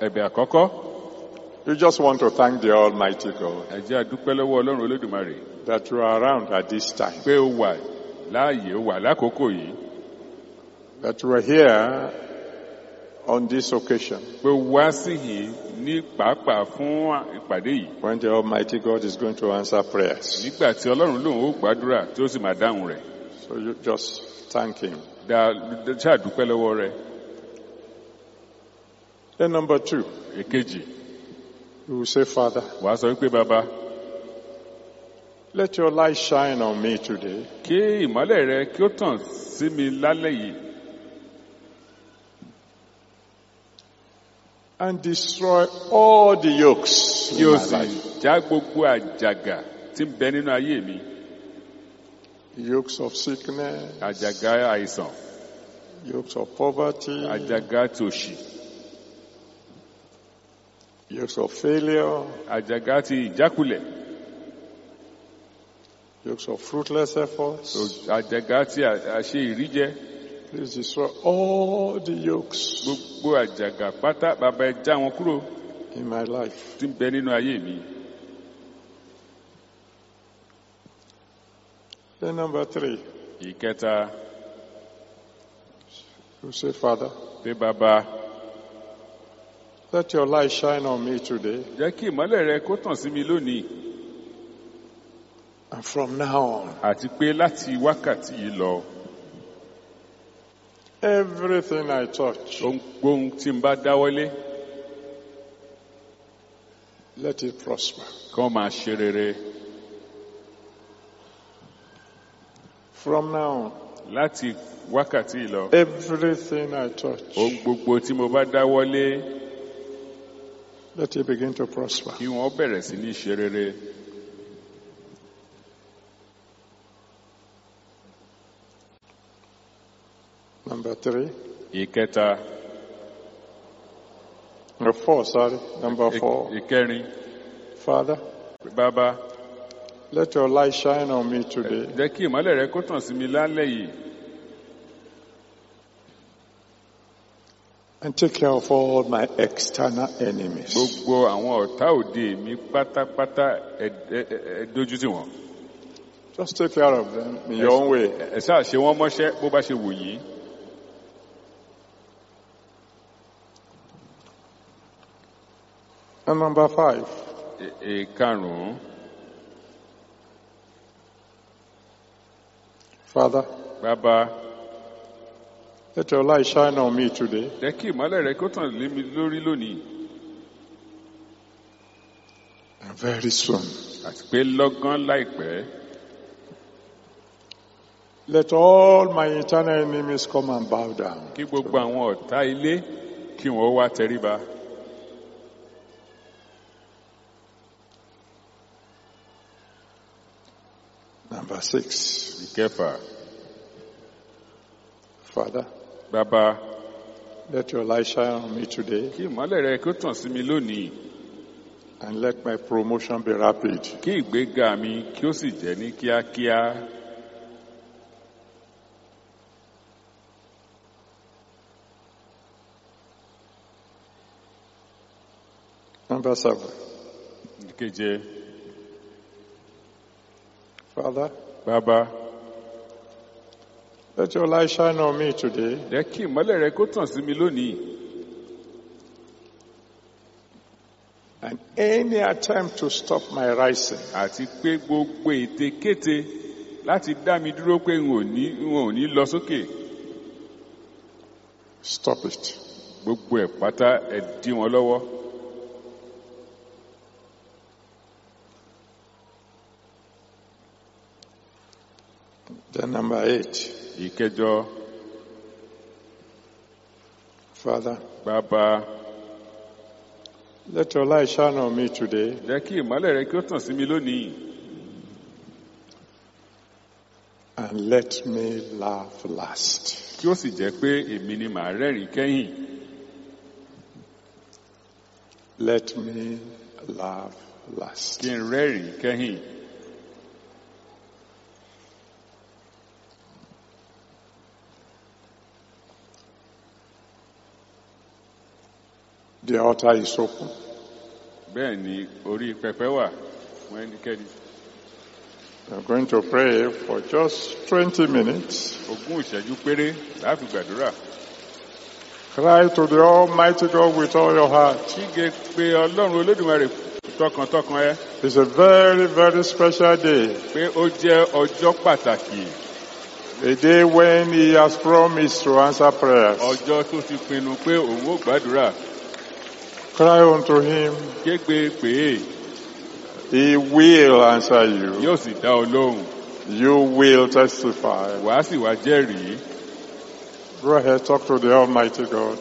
ẹ̀bẹ̀ àkọ́kọ́ You just want to thank the Almighty God ẹ jẹ́ a lọ́wọ́ Ọlọ́run Olódùmarè that you are around at this time, pé ó wà láàyè ó wà lákòókò yìí. That you are here on this occasion. Pé wá síhìn ní pàápàá fún ìpàdé yìí. When the Almighty God is going to answer prayers. nígbà tí Ọlọ́run lòun ó gbàdúrà tí ó sì máa dáhùn rẹ̀. So you just thank Him. dá ṣáà dúpẹ́ lọ́wọ́ rẹ̀. Then number two, èkejì. You will say, Father, wàá sọ wípé bàbá let your light shine on me today. Kí ìmọ́lẹ̀ rẹ kí ó tàn sí mi lálẹ́ yìí. And destroy all the yokes in my life. já gbogbo àjàgà tí ń bẹ nínú ayé mi. Yokes of sickness, àjàgà àìsàn. Yokes of poverty, àjàgà tòṣì yokes of failure, àjàgà ti ìjákulẹ̀ yokes of fruitless efforts. àjàgà ti à- àṣe ìríjẹ? Please destroy all the yokes. Gbogbo àjàgà pátá bàbá ẹ já wọn kúrò. In my life. tí ń bẹ nínú ayé mi. Then number three, ìkẹta. You say, Father, pé bàbá let your light shine on me today. jẹ́ kí ìmọ́lẹ̀ rẹ kó tàn sí mi lónìí and from now on. àti pé láti wákàtí yìí lọ Everything I touch, ohunkóhun tí n bá dáwọ́lé let it prosper. kán máa ṣe rere From now on, láti wákàtí yìí lọ everything I touch, ohun gbogbo tí mo bá dáwọ́lé let it begin to prosper. kí wọ́n bẹ̀rẹ̀ sí ní ṣe rere Number three, ìkẹta. No, four, sorry. Number four, ìkẹrin. Father, bàbá. let your light shine on me today. Jẹ́ kí ìmọ́lẹ̀ rẹ kó tàn sí mi lálẹ́ yìí. And take care of all my external enemies. gbogbo àwọn ọ̀tá òde mi pátápátá ẹ tì wọ́n. Just take care of them in your own way. ẹ ṣáà ṣe wọ́n mọ́ṣẹ́ bó bá ṣe wù yín And number five, ìkarùn-ún Father, bàbá. let your light shine on me today. Jẹ́ kí ìmọ́lẹ̀ rẹ kó tàn lé mi lórí lónìí. And very soon. àti pé lọ́gán láìpẹ́. Let all my internal enemies come and bow down. kí gbogbo àwọn ọ̀tá ilé kí wọ́n wá tẹríba Number six, Be careful. Father, bàbá let your light shine on me today. Kí ìmọ́lẹ̀ rẹ kó tàn sí mi lónìí. And let my promotion be rapid. kí ìgbéga mi kí ó sì jẹ́ ní kíákíá. Number seven, ìkeje Father, bàbá let your light shine on me today. Jẹ́ kí ìmọ́lẹ̀ rẹ kó tàn sí mi lónìí. And any attempt to stop my rising. Àti pé gbogbo ètekéte láti dá mi dúró pé n ò ní n ò ní lọ sókè. Stop it. gbogbo ẹ̀ pátá ẹ dí wọn lọ́wọ́ Then number eight, ìkẹjọ. Father, bàbá. let your light shine on me today. Jẹ́ kí ìmọ́lẹ̀ rẹ kí ó tàn sí mi lónìí. And let me laugh last. kí ó sì jẹ́ pé èmi ni màá rẹ́rìn kẹ́yìn. Let me laugh last. kí n rẹ́rìn kẹ́yìn The altar is open. bẹ́ẹ̀ ni orí pẹpẹ wà fún ẹnikẹ́ni We're going to pray for just 20 minutes. ogún ìṣẹ́jú péré láti gbàdúrà Cry to the Almighty God with all your heart. kígbe pé ọlọ́run olódùmarè tọkàntọkàn ẹ It's a very, very special day. pé ó jẹ́ ọjọ́ pàtàkì A day when He has promised to answer prayers. ọjọ́ tó ti pinnu pé òun ó gbàdúrà Cry unto Him. He will answer you. yóò sì dá You will testify. wàá sì wá jẹ́rìí Go ahead, talk to the Almighty God.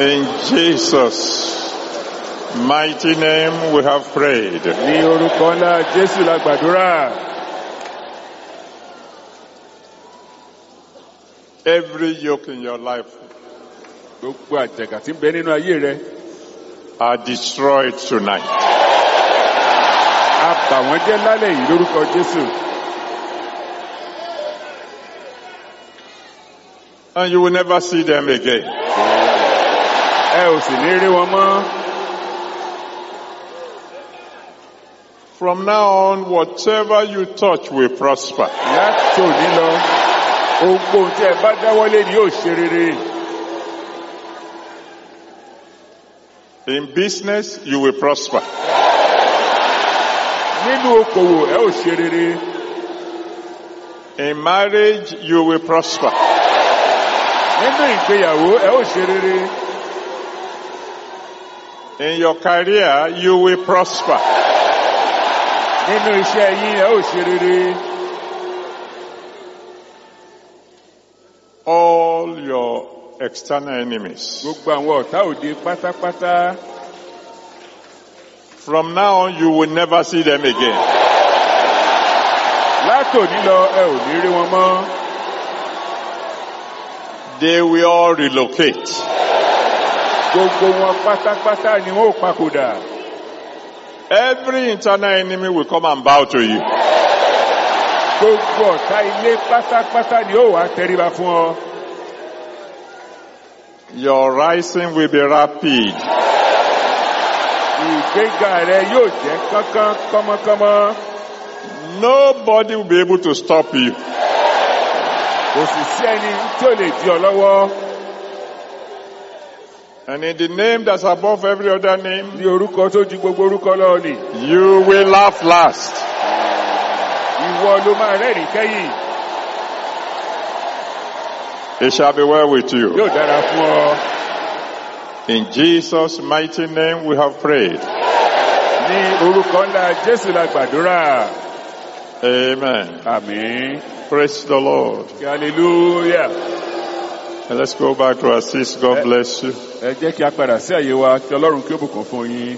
In Jesus' mighty name we have prayed. ní orúkọ ńlá jésù la gbàdúrà Every yoke in your life gbogbo àjàgà tí ń bẹ nínú ayé rẹ are destroyed tonight. a bà wọ́n jẹ́ lálẹ́ yìí lórúkọ jésù And you will never see them again. Ẹ ò sì ní rí wọn mọ́ From now on, whatever you touch will prosper. láti òní lọ ohunkóhun tí ẹ bá dáwọ́lé ni yóò ṣe rere In business, you will prosper. nínú okòwò ẹ ò ṣe rere In marriage, you will prosper. nínú ìgbéyàwó ẹ ò ṣe rere In your career, you will prosper. nínú iṣẹ́ yín ẹ ò ṣe rere All your external enemies. gbogbo àwọn ọ̀tá òde pátápátá From now on, you will never see them again. látòní lọ ẹ ò ní rí wọn mọ́ They will all relocate. Gbogbo wọn pátápátá ni wọn papòdà Every internal enemy will come and bow to you. gbogbo ọ̀tá ilé pátápátá ni ó wà tẹríba fún ọ Your rising will be rapid. ìgbéga rẹ yóò jẹ́ kánkán kọ́mọkọ́mọ Nobody will be able to stop you. kò sì sí ẹni tí ò lè di ọ lọ́wọ́ And in the name that's above every other name, ní orúkọ tó ju gbogbo orúkọ lọ ni you will laugh last. ìwọ ló máa It shall be well with you. yóò dára fún ọ In Jesus' mighty name we have prayed. ní orúkọ ńlá jésù la gbàdúrà Amen. Praise the Lord. hallelujah And let's go back to our seats. God bless you. ẹ jẹ́ kí a padà sí àyè wa kí ọlọ́run kí ó bùkún fún yín.